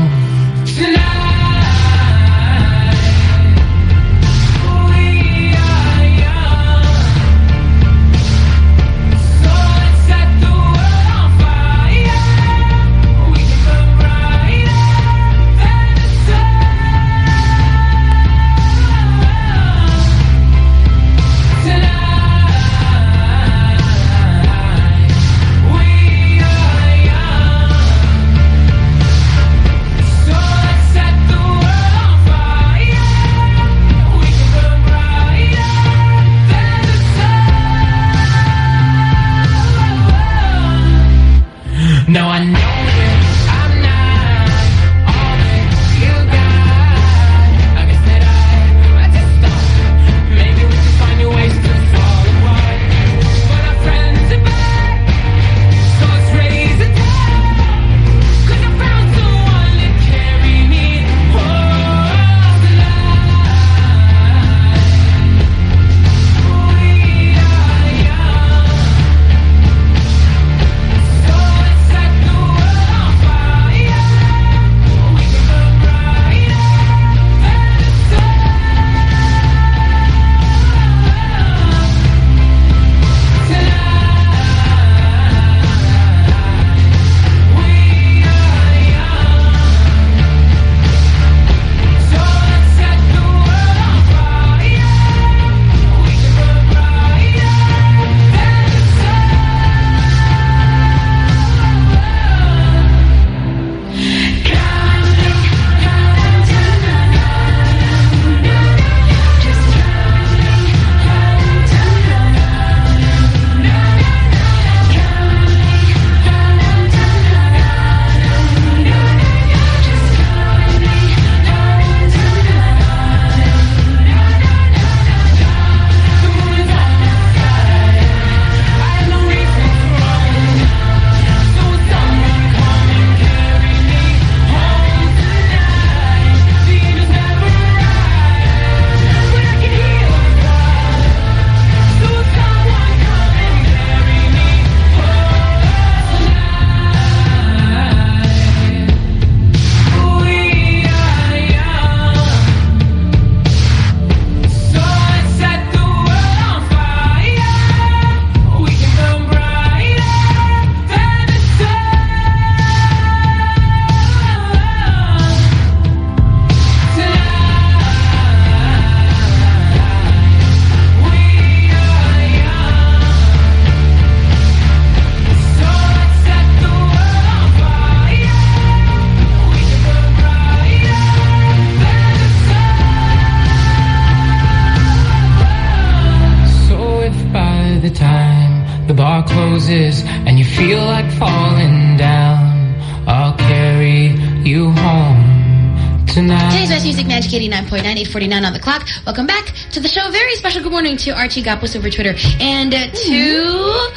849 on the clock. Welcome back to the show. Very special good morning to Archie Gapos over Twitter. And uh, to...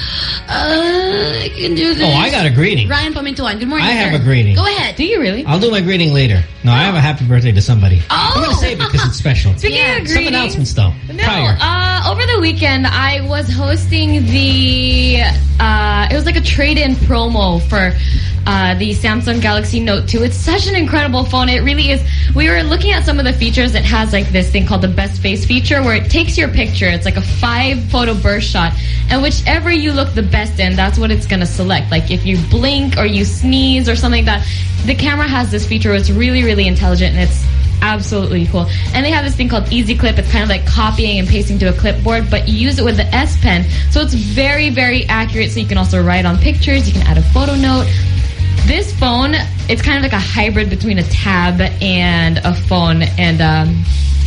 Uh, I can do this. Oh, I got a greeting. Ryan Pamintuan. Good morning, I have sir. a greeting. Go ahead. Do you really? I'll do my greeting later. No, I have a happy birthday to somebody. Oh. I'm going to save it because it's special. Speaking of greetings, Some greetings- announcements, though. No, Prior. uh, over the weekend I was hosting the, uh, it was like a trade-in promo for uh, the Samsung Galaxy Note 2. It's such an incredible phone. It really is. We were looking at some of the features. It has like this thing called the best face feature where it takes your picture. It's like a five photo burst shot. And whichever you look the best in, that's what it's going to select. Like if you blink or you sneeze or something like that, the camera has this feature it's really, really intelligent and it's absolutely cool. And they have this thing called Easy Clip. It's kind of like copying and pasting to a clipboard, but you use it with the S Pen. So it's very, very accurate. So you can also write on pictures. You can add a photo note. This phone, it's kind of like a hybrid between a tab and a phone. And um,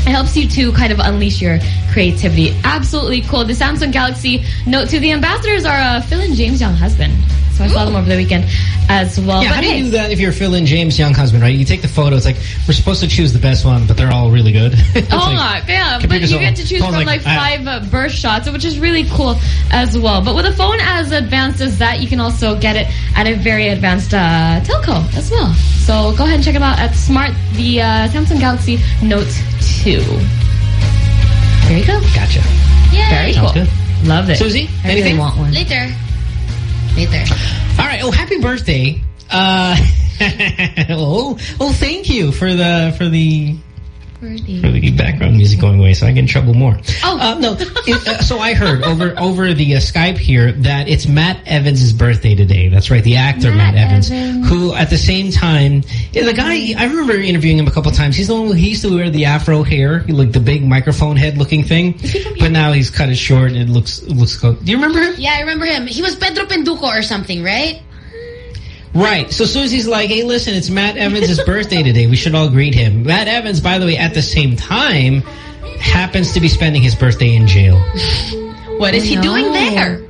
it helps you to kind of unleash your creativity. Absolutely cool. The Samsung Galaxy Note 2, the ambassadors are uh, Phil and James Younghusband. So I saw them over the weekend as well. Yeah, but how do hey, you do that if you're Phil and James' young husband, right? You take the photo, it's like, we're supposed to choose the best one, but they're all really good. Oh, like, yeah, but you all- get to choose from like, like, ah. five uh, burst shots, which is really cool as well. But with a phone as advanced as that, you can also get it at a very advanced uh, telco as well. So go ahead and check them out at Smart, the uh, Samsung Galaxy Note 2. There you go. Gotcha. Yay. Very Sounds cool. good. Love it. Susie, I really anything? want one. Later. All right. Oh, happy birthday. Uh, oh, oh, thank you for the for the for the background music going away, so I get in trouble more. Oh uh, no! It, uh, so I heard over over the uh, Skype here that it's Matt Evans' birthday today. That's right, the actor Matt, Matt Evans, Evans. who at the same time, yeah, the guy I remember interviewing him a couple times. He's the one who he used to wear the afro hair, like the big microphone head looking thing, but now he's cut it short and it looks looks. Cool. Do you remember him? Yeah, I remember him. He was Pedro Penduko or something, right? Right. So Susie's like, hey, listen, it's Matt Evans' birthday today. We should all greet him. Matt Evans, by the way, at the same time, happens to be spending his birthday in jail. What is he No. doing there?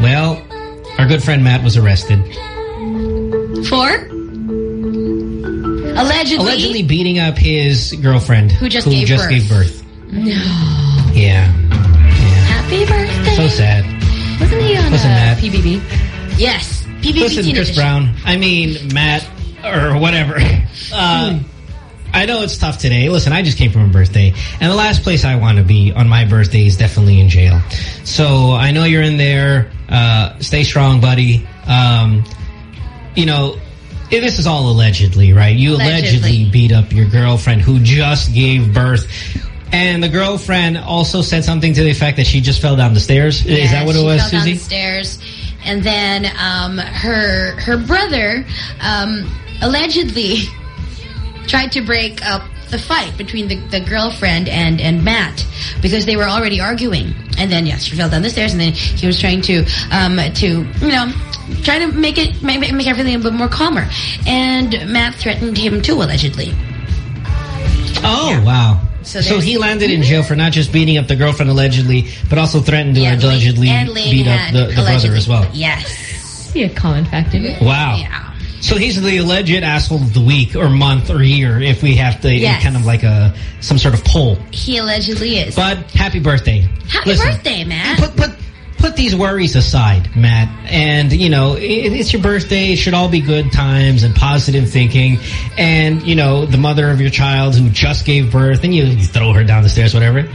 Well, our good friend Matt was arrested. For? Allegedly. Allegedly beating up his girlfriend. Who just gave birth. gave birth. No. Yeah. Happy birthday. So sad. Wasn't he on Listen, uh, Matt. PBB? Yes. Listen, Chris. Brown. I mean, Matt, or whatever. Uh, I know it's tough today. Listen, I just came from a birthday. And the last place I want to be on my birthday is definitely in jail. So I know you're in there. Uh, stay strong, buddy. Um, you know, this is all allegedly, right? You allegedly. Allegedly. beat up your girlfriend who just gave birth. And the girlfriend also said something to the effect that she just fell down the stairs. is that what it she was, fell down Susie? the stairs, and then um, her her brother um, allegedly tried to break up the fight between the, the girlfriend and and Matt because they were already arguing. And then yes, she fell down the stairs, and then he was trying to um, to you know try to make it make, make everything a bit more calmer. And Matt threatened him too, allegedly. Oh, wow. So So, he landed in jail for not just beating up the girlfriend allegedly, but also threatened to Yeah, allegedly beat up the, the brother as well. Yes. Be a common factor. Wow. Yeah. So he's the alleged asshole of the week or month or year if we have to Yes. kind of like a some sort of poll. He allegedly is. But happy birthday. Happy Listen, birthday, man. Put, put, put these worries aside, Matt. And, you know, it, it's your birthday. It should all be good times and positive thinking. And, you know, the mother of your child who just gave birth and you, you throw her down the stairs, whatever.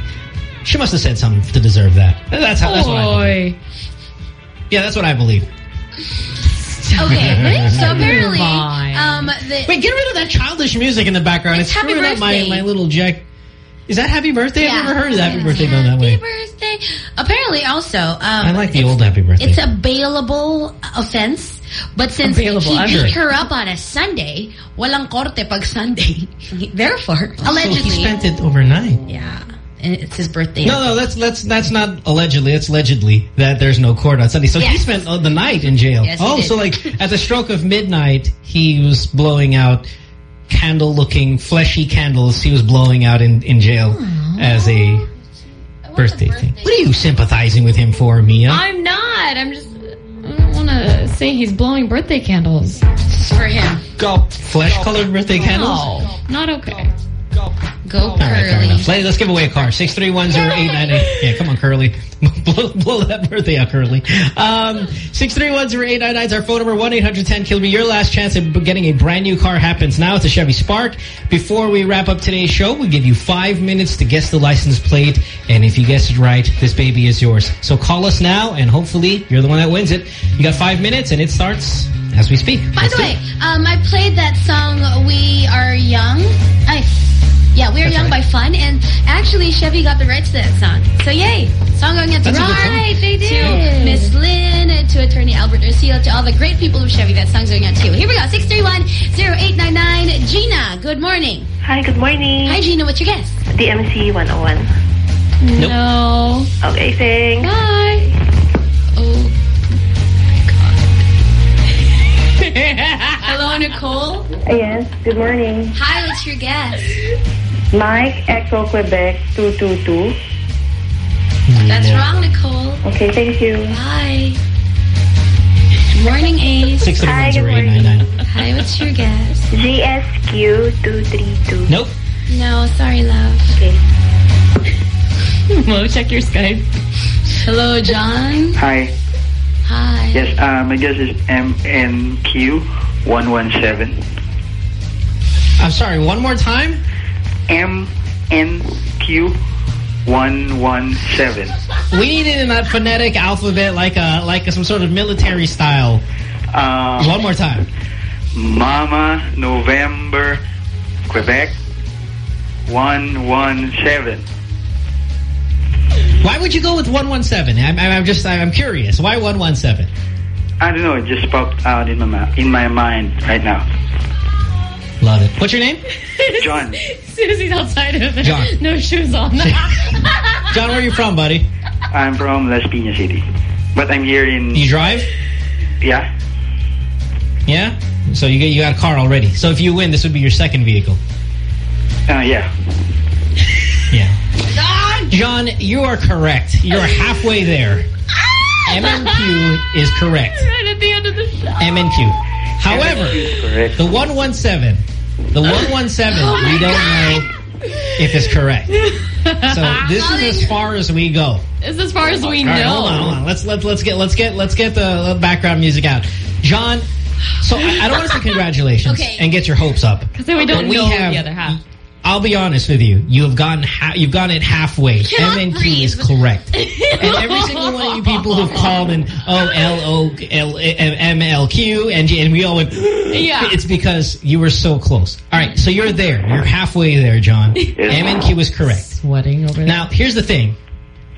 She must have said something to deserve that. That's how, that's what I believe. Yeah, that's what I believe. Okay, so apparently, um, the, Wait, get rid of that childish music in the background. It's It's, happy screwing up my, birthday. my little jack. Is that happy birthday? Yeah. I've never heard of happy birthday done that way. Happy birthday. Apparently, also, um, I like the old happy birthday. It's a bailable offense, but since Available he under. beat her up on a Sunday, walang korte pag Sunday. Therefore, So allegedly, he spent it overnight. yeah, and it's his birthday. No, no, that's that's that's not allegedly. It's allegedly that there's no court on Sunday. So he spent uh, the night in jail. Yes, oh, so like at the stroke of midnight, he was blowing out candle-looking, fleshy candles. He was blowing out in in jail as a birthday thing. What are you sympathizing with him for, Mia? I'm not. I'm just. I don't want to say he's blowing birthday candles. for him. Go flesh-colored birthday candles. No, not okay. Go All right, Curly. enough. Let, us give away a car. 6310898. Yeah, come on, Curly. blow, blow that birthday out, Curly. Um, 6310899 is our phone number. 1-800-10-KILLME. Your last chance of getting a brand new car happens now. It's a Chevy Spark. Before we wrap up today's show, we give you five minutes to guess the license plate. And if you guess it right, this baby is yours. So call us now, and hopefully you're the one that wins it. You got five minutes, and it starts as we speak. By Let's the way, um, I played that song "We Are Young." I, yeah, "We Are That's Young" right. by Fun, and actually Chevy got the rights to that song. So yay! Song going out to That's a right, they did. to Miss Lynn, uh, to attorney Albert Urcio, to all the great people of Chevy. That song's going out to you. Here we go. Six three one zero eight nine nine. Gina, good morning. Hi, good morning. Hi, Gina. What's your guess? DMC 101. Nope. No. Okay, thanks. Bye. Oh. God. Hello, Nicole. Yes, good morning. Hi, what's your guess? Mike Echo Quebec 222. That's wrong, Nicole. Okay, thank you. Bye. Good morning, Ace. 6310899. Hi, what's your guess? GSQ 232. Nope. No, sorry, love. Okay. Mo, check your Skype. Hello, John. Hi. Hi. Yes, uh, my guess is MNQ117. I'm sorry, one more time? MNQ117. we need it in that phonetic alphabet, like a like a, some sort of military style. Uh, One more time. Mama, November, Quebec, 117. Why would you go with 117? I'm, I'm just I'm curious. Why 117? I don't know, it just popped out in my, in my mind right now. Love it. What's your name? John. Susie's outside of it. John. No shoes on. John, where are you from, buddy? I'm from Las Piñas City. But I'm here in... You drive? Yeah. Yeah? So you, get, you got a car already. So if you win, this would be your second vehicle. Uh, yeah. Yeah. John, you are correct. You're halfway there. MNQ is correct. right at the end of the show. MNQ. However, the 117, the 117, Oh we don't know if it's correct. So this is as far as we go. It's as far as we All know. hold on, hold on. Let's let let's get let's get let's get the background music out. John, so I, I don't want to say congratulations Okay. and get your hopes up. Because then we don't But we know have- the other half. I'll be honest with you. You have gotten ha you've gotten it halfway. Cannot MNQ is correct. and every single one of you people who've called and oh L O L M L Q and and we all went Yeah. it's because you were so close. All right, so you're there. You're halfway there, John. MNQ is correct. Sweating over there. Now, here's the thing.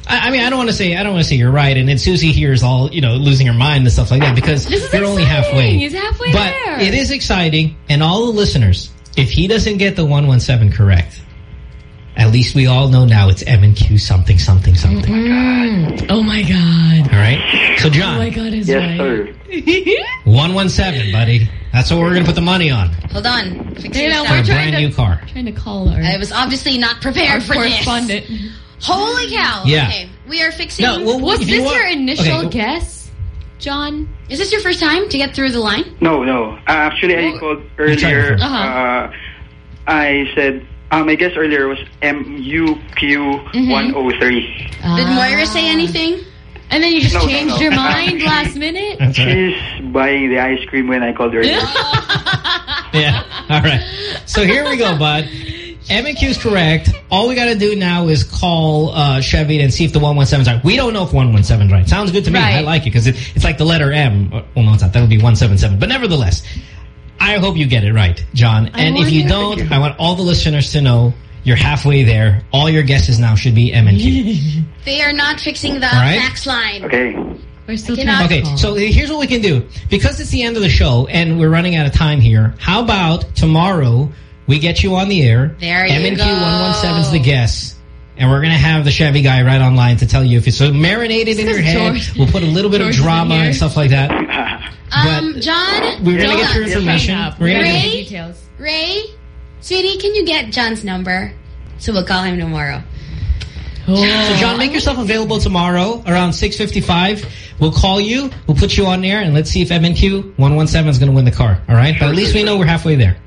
I, I mean, I don't want to say I don't want to say you're right, and then Susie here is all you know losing her mind and stuff like that because you're only halfway. He's halfway but there. it is exciting, and all the listeners, if he doesn't get the one one seven correct, at least we all know now it's M and Q something something something. Mm. Oh my god. All right. So John. Oh my John, god, is Yes, right. sir. one one seven, buddy. That's what we're gonna put the money on Hold on. Fix You know, for we're a trying brand to new car. trying to call her. I was obviously not our prepared for this. Holy cow. Yeah. Okay. We are fixing... No, well, Was this you want- your initial okay, guess, John? Is this your first time to get through the line? No, no. Uh, actually, I called earlier. Uh-huh. Uh, I said, um, I guess earlier was Mm-hmm. MUQ103. Did Moira say anything? And then you just No, no, changed no. your mind last minute? That's all right. She's buying the ice cream when I called earlier. Yeah. All right. So here we go, bud. M&Q is correct. All we got to do now is call uh, Chevy and see if the 117 is right. We don't know if 117 is right. Sounds good to me. Right. I like it because it, it's like the letter M. Uh, Well, no, it's not. That would be 177. But nevertheless, I hope you get it right, John. And if you don't, I want all the listeners to know you're halfway there. All your guesses now should be M&Q. They are not fixing the All right. fax line. Okay. We're still I trying cannot- to Okay, call. so here's what we can do. Because it's the end of the show and we're running out of time here, how about tomorrow we get you on the air. There you go. MNQ go. 117's the guest. And we're going to have the Chevy guy right online to tell you if it's so marinated in your head. George- we'll put a little bit George of drama and stuff like that. Um, John? We're going to get your information. We're gonna Ray? get- Details. Ray? Sweetie, can you get John's number? So we'll call him tomorrow. So John, make yourself available tomorrow around 6.55. We'll call you. We'll put you on there and let's see if MNQ 117 is going to win the car. All right? But at least we know we're halfway there.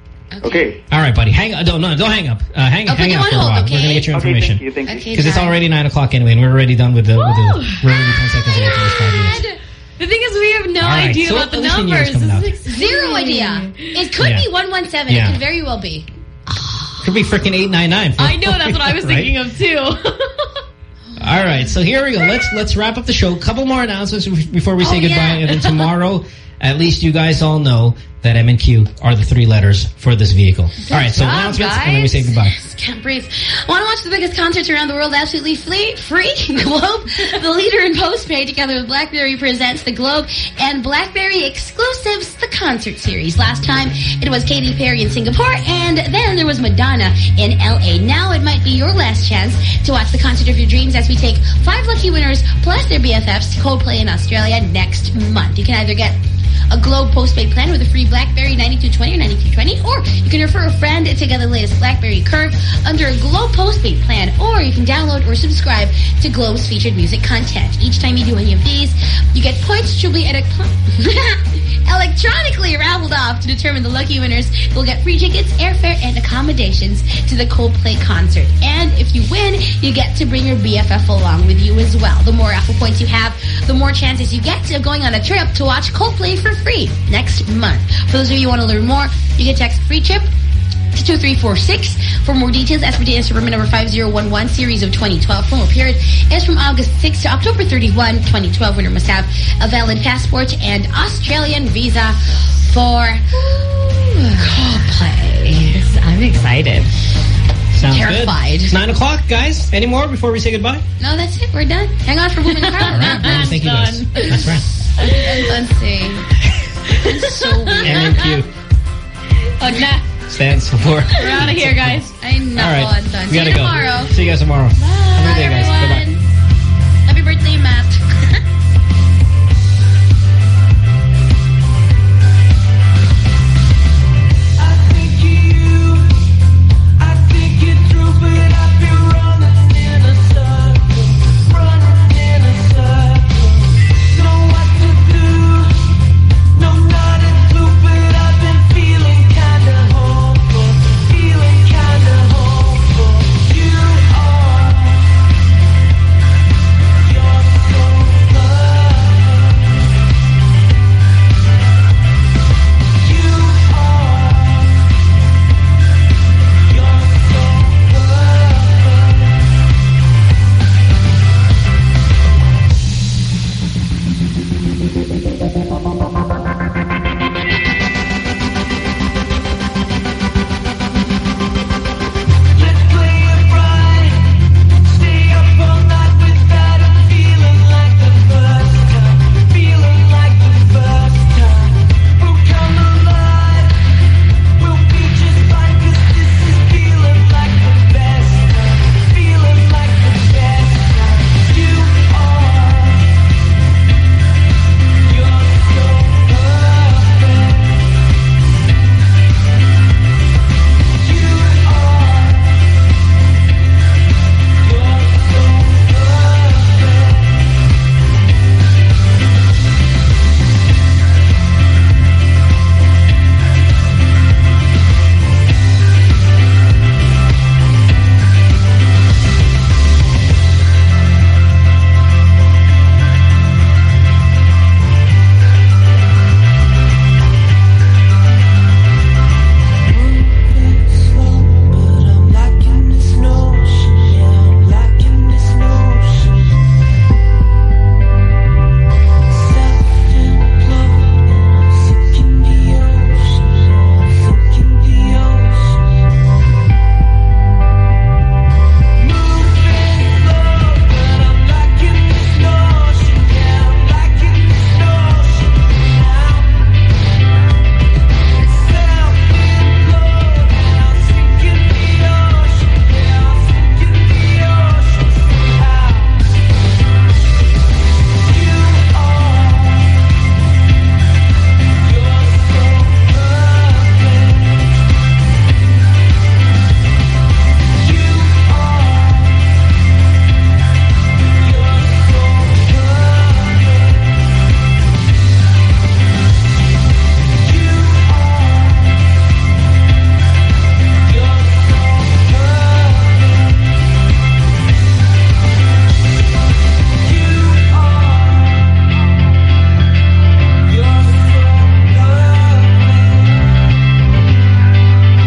Okay. All right, buddy. Hang. Don't no. Don't hang up. Uh, hang. I'll put hang up out on for a while. okay? We're gonna get your Okay, information thank you, thank you. Okay, because it's already nine o'clock anyway, and we're already done with the. With the Woo! we're already ten seconds away from this five minutes. The thing is, we have no All right, idea so about the at least we knew it was numbers. coming This is exciting. Zero idea. It could Yeah. be 117. Yeah. It could very well be. Could be freaking eight nine nine. I know, that's what I was thinking of too. All right, so here we go. Let's let's wrap up the show. Couple more announcements before we say Oh, goodbye, yeah. and then tomorrow, at least you guys all know that M and Q are the three letters for this vehicle. all right, so job, announcements, guys. and then we say goodbye. Can't breathe. Want to watch the biggest concerts around the world absolutely free? Free? Globe, the leader in postpaid, together with BlackBerry presents the Globe and BlackBerry exclusives, the concert series. Last time it was Katy Perry in Singapore, and then there was Madonna in LA. Now it might be your last chance to watch the concert of your dreams as we take five lucky winners plus their BFFs to Coldplay in Australia next month. You can either get a Globe postpaid plan with a free BlackBerry 9220 or 9220, or you can refer a friend to get the latest BlackBerry Curve under a Globe postpaid plan, or you can download or subscribe to Globe's featured music content. Each time you do any of these, you get points be electronically raffled off to determine the lucky winners who will get free tickets, airfare, and accommodations to the Coldplay concert. And if you win, you get to bring your BFF along with you as well. The more raffle points you have, the more chances you get of going on a trip to watch Coldplay for free next month. For those of you who want to learn more, you can text free trip 62346. For more details, SBT Insta permit number 5011 series of 2012. Promo period is from August 6 to October 31, 2012. Winner must have a valid passport and Australian visa for Coldplay. I'm excited. Sounds Terrified. good. Nine o'clock, guys. Any more before we say goodbye? No, that's it. We're done. Hang on for Women Power. Thank you, guys. That's right. Unsafe. It's so weird. MQ. Wag na. Stands for. We're out of here, guys. I know. All right. I'm done. We gotta See you go. tomorrow. See you guys tomorrow. Bye, Have a good day, guys. Bye-bye. Happy birthday, Matt.